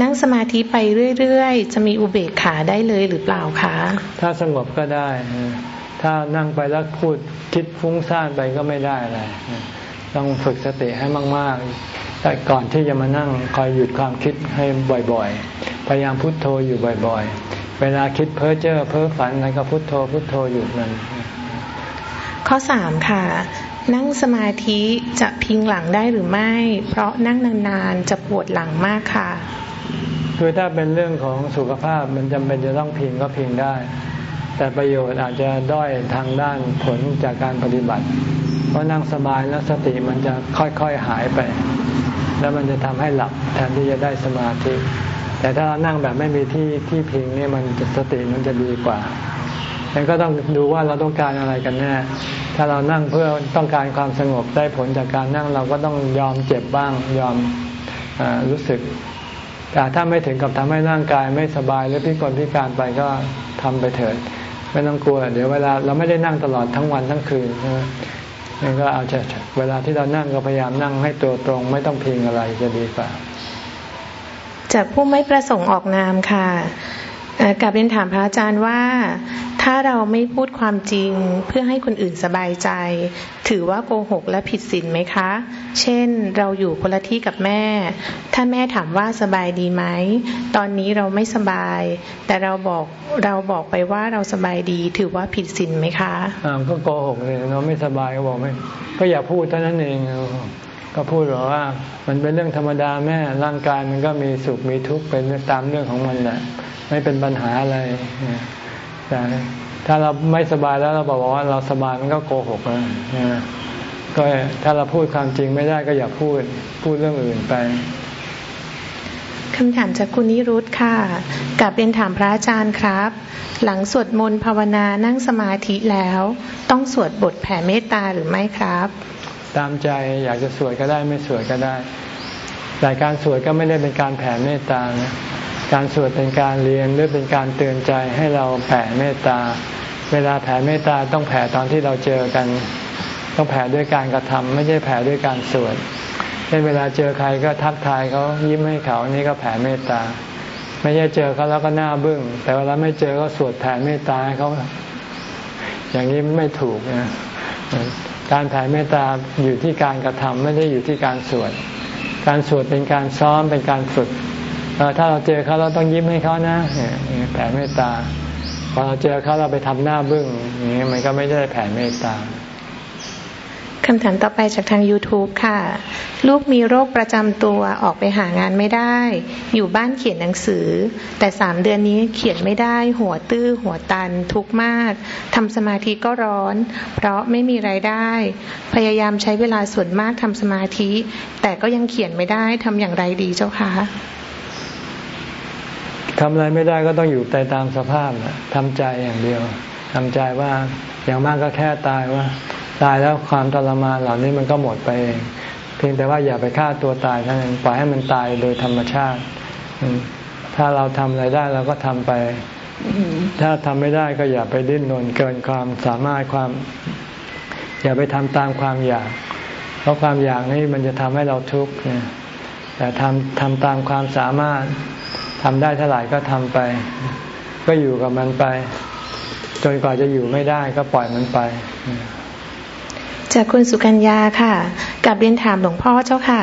นั่งสมาธิไปเรื่อยๆ จะมีอุเบกขาได้เลยหรือเปล่าคะถ้าสงบก็ได้ ถ้านั่งไปแล้วพูดคิดฟุ้งซ่านไปก็ไม่ได้อะไรต้องฝึกสติให้มากๆแต่ก่อนที่จะมานั่งคอยหยุดความคิดให้บ่อยๆ พยายามพุโทโธอยู่บ่อยๆ เวลาคิดเพ้อเจ้อเพ้อฝันอะไรก็พุโทโธพุโทโธหยุดมัน ข้อสามค่ะ นั่งสมาธิจะพิงหลังได้หรือไม่ เพราะนั่งนานๆจะปวดหลังมากค่ะ คือถ้าเป็นเรื่องของสุขภาพมันจำเป็นจะต้องพิงก็พิงได้ แต่ประโยชน์อาจจะด้อยทางด้านผลจากการปฏิบัติ เพราะนั่งสบายแล้วสติมันจะค่อยๆหายไป แล้วมันจะทำให้หลับแทนที่จะได้สมาธิ แต่ถ้าเรานั่งแบบไม่มีที่ที่พิงนี่มันสติมันจะดีกว่าดังก็ต้องดูว่าเราต้องการอะไรกันแน่ ถ้าเรานั่งเพื่อต้องการความสงบได้ผลจากการนั่งเราก็ต้องยอมเจ็บบ้างยอมอรู้สึก แต่ถ้าไม่ถึงกับทำให้ร่างกายไม่สบายหรือพิกลพิการไปก็ทำไปเถิดไม่ต้องกลัว เดี๋ยวเวลาเราไม่ได้นั่งตลอดทั้งวันทั้งคืนใช่ไหมนั่นก็เอาจะเวลาที่เรานั่งก็พยายามนั่งให้ตัวตรง ไม่ต้องพิงอะไรจะดีกว่า จากผู้ไม่ประสงค์ออกนามค่ะกลับเรียนถามพระอาจารย์ว่า ถ้าเราไม่พูดความจริงเพื่อให้คนอื่นสบายใจ ถือว่าโกหกและผิดศีลไหมคะ เช่นเราอยู่คนละที่กับแม่ ถ้าแม่ถามว่าสบายดีไหม ตอนนี้เราไม่สบาย แต่เราบอกเราบอกไปว่าเราสบายดี ถือว่าผิดศีลไหมคะอ่าก็โกหกเลยเราไม่สบายก็บอกไม่ก็อย่าพูดเท่านั้นเองก็พูดหรอว่ามันเป็นเรื่องธรรมดาแม่ร่างกายมันก็มีสุขมีทุกข์เป็นตามเรื่องของมันแหละไม่เป็นปัญหาอะไร แต่ถ้าเราไม่สบายแล้วเราบอกว่าเราสบายมันก็โกหกนะก็ถ้าเราพูดความจริงไม่ได้ก็อย่าพูดพูดเรื่องอื่นไปคำถามจากคุณนิรุตค่ะกับเป็นถามพระอาจารย์ครับ หลังสวดมนต์ภาวนานั่งสมาธิแล้ว ต้องสวดบทแผ่เมตตาหรือไม่ครับ ตามใจอยากจะสวดก็ได้ไม่สวดก็ได้แต่การสวดก็ไม่ได้เป็นการแผ่เมตตานะ การสวดเป็นการเรียนหรือเป็นการเตือนใจให้เราแผ่เมตตา เวลาแผ่เมตตาต้องแผ่ตอนที่เราเจอกัน ต้องแผ่ด้วยการกระทำไม่ใช่แผ่ด้วยการสวดเช่นเวลาเจอใครก็ทักทายเขายิ้มให้เขานี่ก็แผ่เมตตา ไม่ใช่เจอเขาแล้วก็หน้าบึ้ง แต่เวลาไม่เจอก็สวดแผ่เมตตาให้เขาอย่างนี้ไม่ถูกนะการแผ่เมตตาอยู่ที่การกระทำไม่ได้อยู่ที่การสวด การสวดเป็นการซ้อมเป็นการฝึก ถ้าเราเจอเขาเราต้องยิ้มให้เขานะแผ่เมตตาพอเราเจอเขาเราไปทำหน้าบึ้งอย่างนี้มันก็ไม่ได้แผ่เมตตาคำถามต่อไปจากทาง YouTube ค่ะ ลูกมีโรคประจำตัวออกไปหางานไม่ได้ อยู่บ้านเขียนหนังสือ แต่สามเดือนนี้เขียนไม่ได้ หัวตื้อหัวตันทุกข์มากทำสมาธิก็ร้อน เพราะไม่มีไรายได้ พยายามใช้เวลาส่วนมากทำสมาธิ แต่ก็ยังเขียนไม่ได้ทำอย่างไรดีเจ้าคะ ทำอะไรไม่ได้ก็ต้องอยู่ไปตามสภาพทำใจอย่างเดียวทำใจว่าอย่างมากก็แค่ตายว่า ตายแล้วความทรมานเหล่านี้มันก็หมดไปเองเพียงแต่ว่าอย่าไปฆ่าตัวตายเท่านั้นปล่อยให้มันตายโดยธรรมชาติ ถ้าเราทำอะไรได้เราก็ทำไป ถ้าทำไม่ได้ก็อย่าไปดิ้นรนเกินความสามารถความ อย่าไปทำตามความอยาก เพราะความอยากนี้มันจะทำให้เราทุกข์แต่ทำทำตามความสามารถ ทำได้เท่าไหร่ก็ทำไป ก็อยู่กับมันไป จนกว่าจะอยู่ไม่ได้ก็ปล่อยมันไป จากคุณสุกัญญาค่ะกับเรียนถามหลวงพ่อเจ้าค่ะ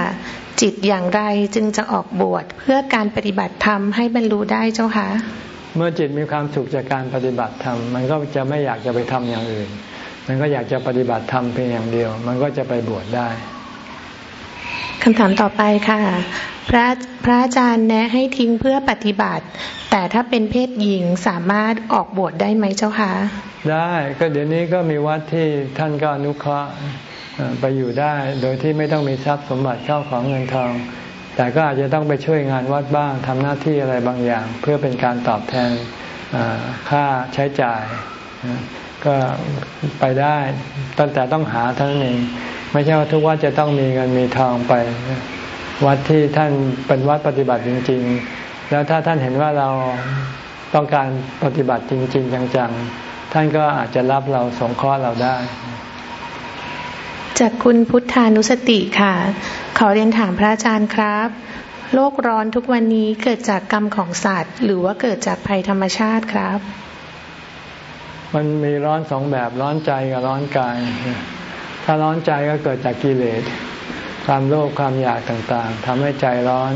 จิตอย่างไรจึงจะออกบวชเพื่อการปฏิบัติธรรมให้บรรลุได้เจ้าค่ะ เมื่อจิตมีความสุขจากการปฏิบัติธรรมมันก็จะไม่อยากจะไปทำอย่างอื่น มันก็อยากจะปฏิบัติธรรมเพียงอย่างเดียว มันก็จะไปบวชได้ คำถามต่อไปค่ะ พระพระอาจารย์แนะให้ทิ้งเพื่อปฏิบัติ แต่ถ้าเป็นเพศหญิงสามารถออกบวชได้ไหมเจ้าคะ ได้ก็เดี๋ยวนี้ก็มีวัดที่ท่านก็อนุเคราะห์ไปอยู่ได้ โดยที่ไม่ต้องมีทรัพย์สมบัติเข้าของเงินทอง แต่ก็อาจจะต้องไปช่วยงานวัดบ้างทำหน้าที่อะไรบางอย่าง เพื่อเป็นการตอบแทนค่าใช้จ่าย ก็ไปได้ตั้งแต่ต้องหาเท่านั้นเอง ไม่ใช่ว่าทุกวัดจะต้องมีเงินมีทองไป วัดที่ท่านเป็นวัดปฏิบัติจริง ๆ แล้วถ้าท่านเห็นว่าเราต้องการปฏิบัติจริง ๆ จังๆ ท่านก็อาจจะรับเราสงเคราะห์เราได้ จากคุณพุทธานุสติค่ะ ขอเรียนถามพระอาจารย์ครับโลกร้อนทุกวันนี้เกิดจากกรรมของสัตว์ หรือว่าเกิดจากภัยธรรมชาติครับ มันมีร้อนสองแบบร้อนใจกับร้อนกาย ถ้าร้อนใจก็เกิดจากกิเลส ความโลภความอยากต่างๆทำให้ใจร้อน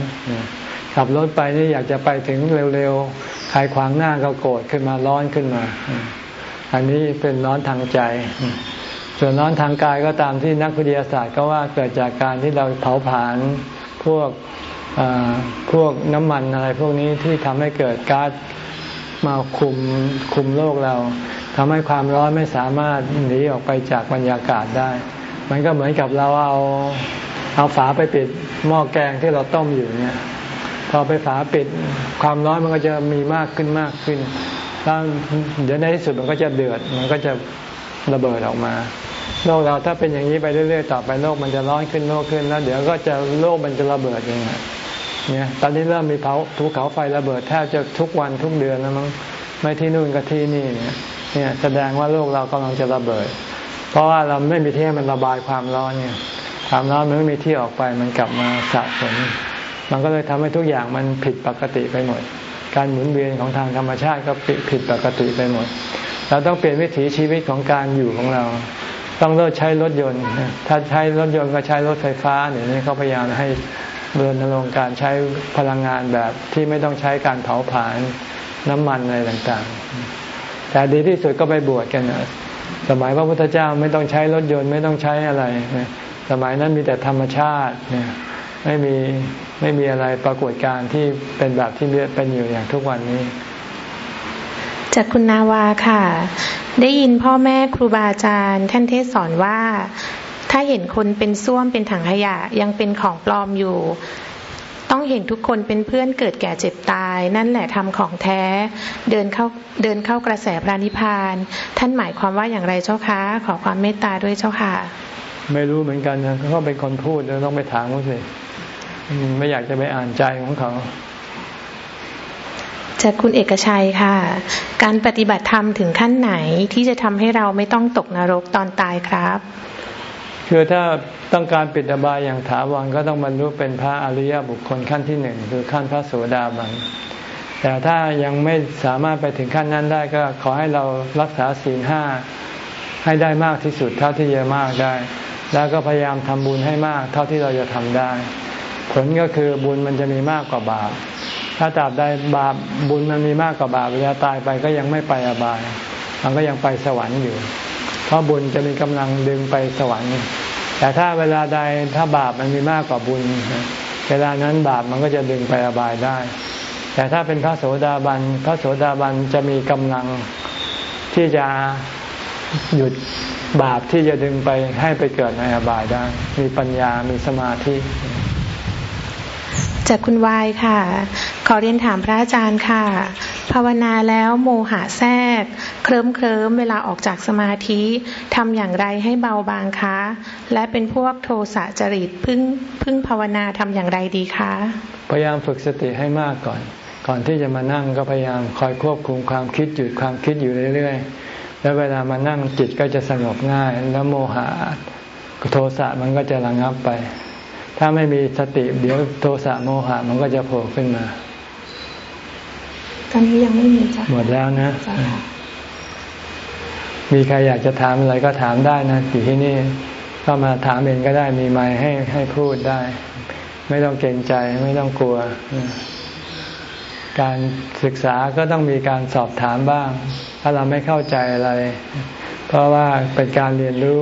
ขับรถไปนี่อยากจะไปถึงเร็วๆ ใครขวางหน้าก็โกรธขึ้นมาร้อนขึ้นมา อันนี้เป็นร้อนทางใจ ส่วนร้อนทางกายก็ตามที่นักวิทยาศาสตร์ก็ว่าเกิดจากการที่เราเผาผลาญพวกพวกน้ำมันอะไรพวกนี้ที่ทำให้เกิดก๊าซมาคุมคุมโลกเรา ทำให้ความร้อนไม่สามารถหนีออกไปจากบรรยากาศได้ มันก็เหมือนกับเราเอาเอาฝาไปปิดหม้อแกงที่เราต้มอยู่เนี่ย พอไปฝาปิดความร้อนมันก็จะมีมากขึ้นมากขึ้นแล้วเดี๋ยวในที่สุดมันก็จะเดือด มันก็จะระเบิดออกมาโลกเราถ้าเป็นอย่างนี้ไปเรื่อยๆต่อไปโลกมันจะร้อนขึ้นโลกขึ้นแล้ว เดี๋ยวก็จะโลกมันจะระเบิดยังไงเนี่ย ตอนนี้เริ่มมีเผาภูเขาไฟระเบิดแทบจะทุกวันทุกเดือนแล้วมั้งไม่ที่นู่นก็ที่นี่เนี่ย เนี่ยแสดงว่าโลกเรากำลังจะระเบิด เพราะว่าเราไม่มีที่ให้มันระบายความร้อนเนี่ยความร้อนมันไม่มีที่ออกไปมันกลับมาสะสมมันก็เลยทำให้ทุกอย่างมันผิดปกติไปหมด การหมุนเวียนของทางธรรมชาติก็ผิดปกติไปหมด เราต้องเปลี่ยนวิถีชีวิตของการอยู่ของเรา ต้องเลิกใช้รถยนต์ ถ้าใช้รถยนต์ก็ใช้รถไฟฟ้าเดี๋ยวนี้เขาพยายามให้เดินลงการใช้พลังงานแบบที่ไม่ต้องใช้การเผาผลาญน้ำมันอะไรต่างๆ แต่ดีที่สุดก็ไปบวชกันนะสมัยพระพุทธเจ้าไม่ต้องใช้รถยนต์ไม่ต้องใช้อะไร สมัยนั้นมีแต่ธรรมชาติเนี่ยไม่มีไม่มีอะไรปรากฏการที่เป็นแบบที่เป็นอยู่อย่างทุกวันนี้ จากคุณนาวาค่ะ ได้ยินพ่อแม่ครูบาอาจารย์ท่านเทศสอนว่า ถ้าเห็นคนเป็นส้วมเป็นถังขยะยังเป็นของปลอมอยู่ ต้องเห็นทุกคนเป็นเพื่อนเกิดแก่เจ็บตาย นั่นแหละทำของแท้ เดินเข้าเดินเข้ากระแสพระนิพพาน ท่านหมายความว่าอย่างไรเจ้าคะขอความเมตตาด้วยเจ้าค่ะ ไม่รู้เหมือนกันนะเขาเป็นคนพูดเราต้องไปถามเขาสิไม่อยากจะไปอ่านใจของเขาจากคุณเอกชัยค่ะ การปฏิบัติธรรมถึงขั้นไหนที่จะทำให้เราไม่ต้องตกนรกตอนตายครับ คือถ้าต้องการปิดอบายอย่างถาวรก็ต้องบรรลุเป็นพระอริยบุคคลขั้นที่หนึ่งคือขั้นพระโสดาบันแต่ถ้ายังไม่สามารถไปถึงขั้นนั้นได้ก็ขอให้เรารักษาศีลห้าให้ได้มากที่สุดเท่าที่จะมากได้ แล้วก็พยายามทำบุญให้มากเท่าที่เราจะทำได้ ผลก็คือบุญมันจะมีมากกว่าบาป ถ้าตราบใดบาปบุญมันมีมากกว่าบาปเวลาตายไปก็ยังไม่ไปอบาย มันก็ยังไปสวรรค์อยู่ เพราะบุญจะมีกำลังดึงไปสวรรค์แต่ถ้าเวลาใดถ้าบาปมันมีมากกว่าบุญ เวลานั้นบาปมันก็จะดึงไปอบายได้ แต่ถ้าเป็นพระโสดาบันพระโสดาบันจะมีกำลังที่จะหยุดบาปที่จะดึงไปให้ไปเกิดในอบายได้ มีปัญญามีสมาธิ จากคุณวายค่ะ อเรียนถามพระอาจารย์ค่ะ ภาวนาแล้วโมหะแทรก เคลิ้มเคลิ้มเวลาออกจากสมาธิทำอย่างไรให้เบาบางคะ และเป็นพวกโทสะจริตพึ่งพึ่งภาวนาทำอย่างไรดีคะ พยายามฝึกสติให้มากก่อน ก่อนที่จะมานั่งก็พยายามคอยควบคุมความคิดหยุดความคิดอยู่เรื่อยๆ แล้วเวลามานั่งจิตก็จะสงบง่าย แล้วโมหะโทสะมันก็จะระงับไป ถ้าไม่มีสติเดี๋ยวโทสะโมหะมันก็จะโผล่ขึ้นมา ตอนนี้ยังไม่มีจ้ะหมดแล้วนะ มีใครอยากจะถามอะไรก็ถามได้นะอยู่ที่นี่ก็มาถามเองก็ได้มีไมค์ให้ให้พูดได้ ไม่ต้องเกรงใจไม่ต้องกลัว การศึกษาก็ต้องมีการสอบถามบ้าง ถ้าเราไม่เข้าใจอะไร เพราะว่าเป็นการเรียนรู้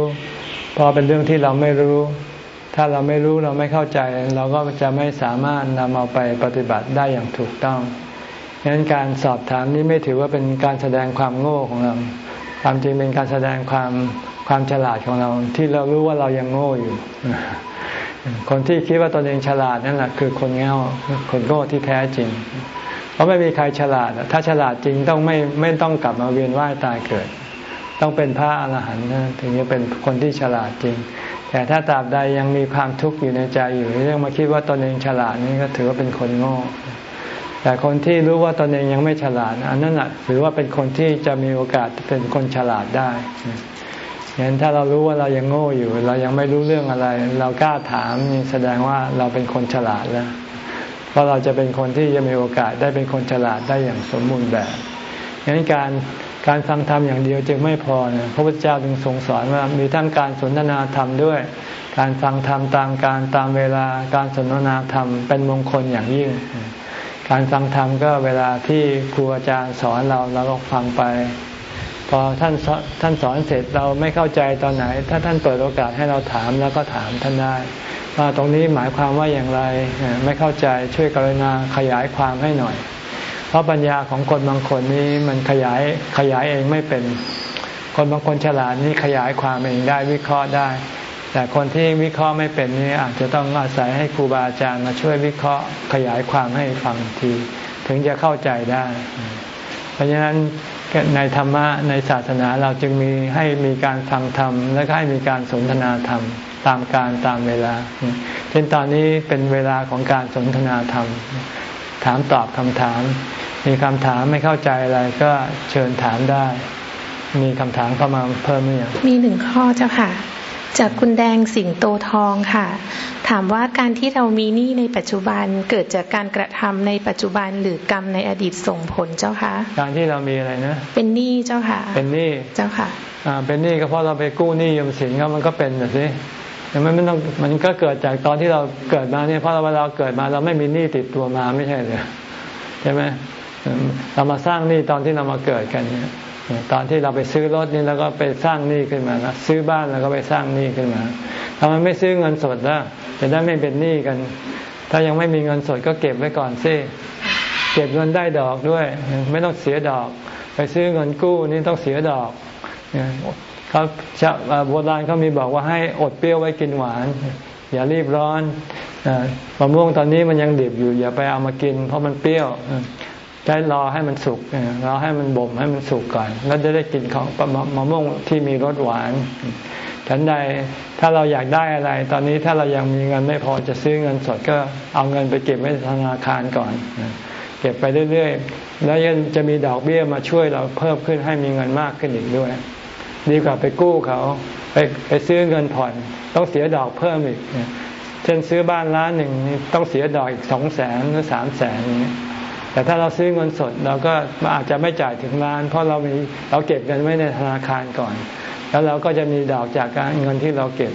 เพราะเป็นเรื่องที่เราไม่รู้ ถ้าเราไม่รู้เราไม่เข้าใจ เราก็จะไม่สามารถนำเอาไปปฏิบัติได้อย่างถูกต้องดั งนั้นการสอบถามนี้ไม่ถือว่าเป็นการแสดงความโง่ของเรา ความจริงเป็นการแสดงความความฉลาดของเรา ที่เรารู้ว่าเรายังโง่อยู่ คนที่คิดว่าตนเองฉลาดนั่นแหละคือคนเง่าคนโง่ที่แท้จริง เพราะไม่มีใครฉลาด ถ้าฉลาดจริงต้องไม่ไม่ต้องกลับมาเวียนว่ายตายเกิด ต้องเป็นพระอรหันต์นะถึงจะเป็นคนที่ฉลาดจริง แต่ถ้าตราบใดยังมีความทุกข์อยู่ในใจอยู่ยังมาคิดว่าตนเองฉลาดนี่ก็ถือว่าเป็นคนโง่ แต่คนที่รู้ว่าตนเองยังไม่ฉลาด อันนั้นแหะถือว่าเป็นคนที่จะมีโอกาสเป็นคนฉลาดได้เห็นถ้าเรารู้ว่าเรายังโง่อยู่ เรายังไม่รู้เรื่องอะไร เรากล้าถามนี่แสดงว่าเราเป็นคนฉลาดแล้วเพราะเราจะเป็นคนที่จะมีโอกาสได้เป็นคนฉลาดได้อย่างสมบูรณ์แบบงั้นการการฟังธรรมอย่างเดียวจึงไม่พอนะพระพุทธเจ้าจึงทรงสอนว่ามีทั้งการสนทนาธรรมด้วย การฟังธรรมตามการตามเวลาการสนทนาธรรมเป็นมงคลอย่างยิ่ง การฟังธรรมก็เวลาที่ครูอาจารย์สอนเราเราก็ฟังไป พอท่านท่านสอนเสร็จเราไม่เข้าใจตอนไหน ถ้าท่านเปิดโอกาสให้เราถามแล้วก็ถามท่านได้ว่าตรงนี้หมายความว่าอย่างไรไม่เข้าใจช่วยกรุณาขยายความให้หน่อย เพราะปัญญาของคนบางคนนี้มันขยายขยายเองไม่เป็น คนบางคนฉลาดนี่ขยายความเองได้วิเคราะห์ได้ แต่คนที่วิเคราะห์ไม่เป็นนี่อาจจะต้องอาศัยให้ครูบาอาจารย์มาช่วยวิเคราะห์ขยายความให้ฟังที ถึงจะเข้าใจได้ เพราะฉะนั้นในธรรมะในศาสนาเราจึงมีให้มีการฟังธรรม และให้มีการสนทนาธรรมตามการตามเวลา เช่นตอนนี้เป็นเวลาของการสนทนาธรรม ถามตอบคำถาม มีคำถามไม่เข้าใจอะไรก็เชิญถามได้ มีคำถามเข้ามาเพิ่มไหมมีหนึ่งข้อเจ้าค่ะ จากคุณแดงสิงโตทองค่ะ ถามว่าการที่เรามีหนี้ในปัจจุบันเกิดจากการกระทำในปัจจุบันหรือกรรมในอดีตส่งผลเจ้าคะการที่เรามีอะไรนะ เป็นหนี้เจ้าค่ะ เป็นหนี้เจ้าค่ะอ่าเป็นหนี้ก็เพราะเราไปกู้หนี้ยืมสินก็มันก็เป็นแบบนี้มันไม่ต้องมันก็เกิดจากตอนที่เราเกิดมาเนี่ยเพราะเราเวลาเกิดมาเราไม่มีหนี้ติดตัวมาไม่ใช่เลยใช่ไหมเรามาสร้างหนี้ตอนที่เรามาเกิดกันเนี่ย ตอนที่เราไปซื้อรถนี่แล้วก็ไปสร้างหนี้ขึ้นมานะซื้อบ้านแล้วก็ไปสร้างหนี้ขึ้นมาทำไมไม่ซื้อเงินสดล่ะจะได้ไม่เป็นหนี้กัน ถ้ายังไม่มีเงินสดก็เก็บไว้ก่อนซิเก็บเงินได้ดอกด้วย ไม่ต้องเสียดอก ไปซื้อเงินกู้นี่ต้องเสียดอกเขาโบราณเขามีบอกว่าให้อดเปรี้ยวไว้กินหวาน อย่ารีบร้อนมะม่วงตอนนี้มันยังดิบอยู่ อย่าไปเอามากิน เพราะมันเปรี้ยว ใช้รอให้มันสุกรอให้มันบ่มให้มันสุกก่อน แล้วจะได้กินของมะม่วงที่มีรสหวานฉันใดถ้าเราอยากได้อะไร ตอนนี้ถ้าเรายังมีเงินไม่พอจะซื้อเงินสดก็เอาเงินไปเก็บไว้ธนาคารก่อน เก็บไปเรื่อยๆ แล้วยังจะมีดอกเบี้ยมาช่วยเราเพิ่มขึ้นให้มีเงินมากขึ้นอีกด้วย ดีกว่าไปกู้เขาไปไปซื้อเงินผ่อน ต้องเสียดอกเพิ่มอีก เช่นซื้อบ้านล้านหนึ่งต้องเสียดอกอีกสองแสนหรือสามแสนอย่างนี้ แต่ถ้าเราซื้อเงินสดเราก็อาจจะไม่จ่ายถึงล้าน เพราะเรามีเราเก็บเงินไว้ในธนาคารก่อน แล้วเราก็จะมีดอกจากการเงินที่เราเก็บ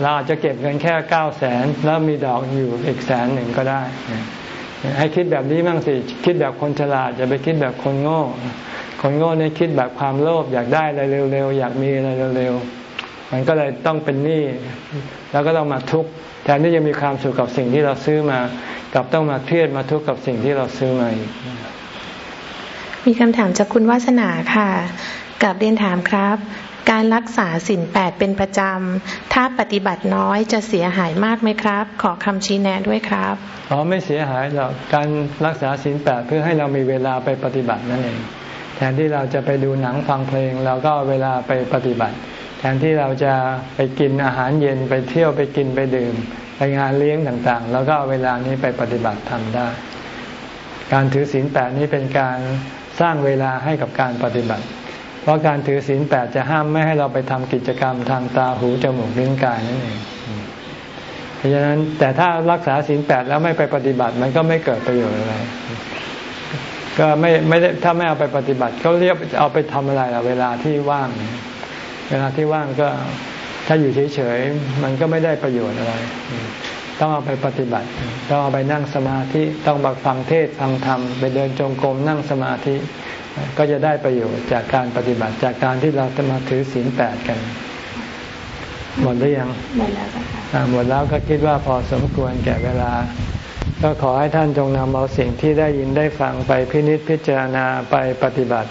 เราอาจจะเก็บเงินแค่เก้าแสนแล้วมีดอกอยู่อีกแสนหนึ่งก็ได้ ให้คิดแบบนี้บ้างสิ คิดแบบคนฉลาดอย่าไปคิดแบบคนโง่ คนโง่เนี่ยคิดแบบความโลภอยากได้อะไรเร็วๆอยากมีอะไรเร็วๆมันก็เลยต้องเป็นหนี้แล้วก็ต้องมาทุกข์ ทนที่จะมีความสุขกับสิ่งที่เราซื้อมา กับต้องมาเครียดมาทุกข์กับสิ่งที่เราซื้อมาอีก มีคำถามจากคุณวาสนาค่ะกับเรียนถามครับ การรักษาสินแปดเป็นประจำ ถ้าปฏิบัติน้อยจะเสียหายมากไหมครับ ขอคำชี้แนะด้วยครับ อ๋อไม่เสียหายหรอก การรักษาสินแปดเพื่อให้เรามีเวลาไปปฏิบัตินั่นเอง แทนที่เราจะไปดูหนังฟังเพลงเราก็เวลาไปปฏิบัติ แทนที่เราจะไปกินอาหารเย็นไปเที่ยวไปกินไปดื่ม ไปงานเลี้ยงต่างๆ แล้วก็เอาเวลานี้ไปปฏิบัติธรรมได้ การถือศีลแปดนี้เป็นการสร้างเวลาให้กับการปฏิบัติ เพราะการถือศีลแปดจะห้ามไม่ให้เราไปทำกิจกรรมทางตาหูจมูกลิ้นกายนั่นเองเพราะฉะนั้นแต่ถ้ารักษาศีลแปดแล้วไม่ไปปฏิบัติมันก็ไม่เกิดประโยชน์อะไรก็ไม่ไม่ได้ถ้าไม่เอาไปปฏิบัติเขาเรียกเอาไปทำอะไรล่ะเวลาที่ว่าง เวลาที่ว่างก็ถ้าอยู่เฉยๆมันก็ไม่ได้ประโยชน์อะไร ต้องเอาไปปฏิบัติ ต้องเอาไปนั่งสมาธิต้องบักฟังเทศฟังธรรมไปเดินจงกรมนั่งสมาธิ ก็จะได้ประโยชน์จากการปฏิบัติจากการที่เราจะมาถือศีลแปดกันหมดหรือยังหมดแล้วค่ะหมดแล้วก็คิดว่าพอสมควรแก่เวลา ก็ขอให้ท่านจงนำเอาสิ่งที่ได้ยินได้ฟังไปพินิจพิจารณาไปปฏิบัติ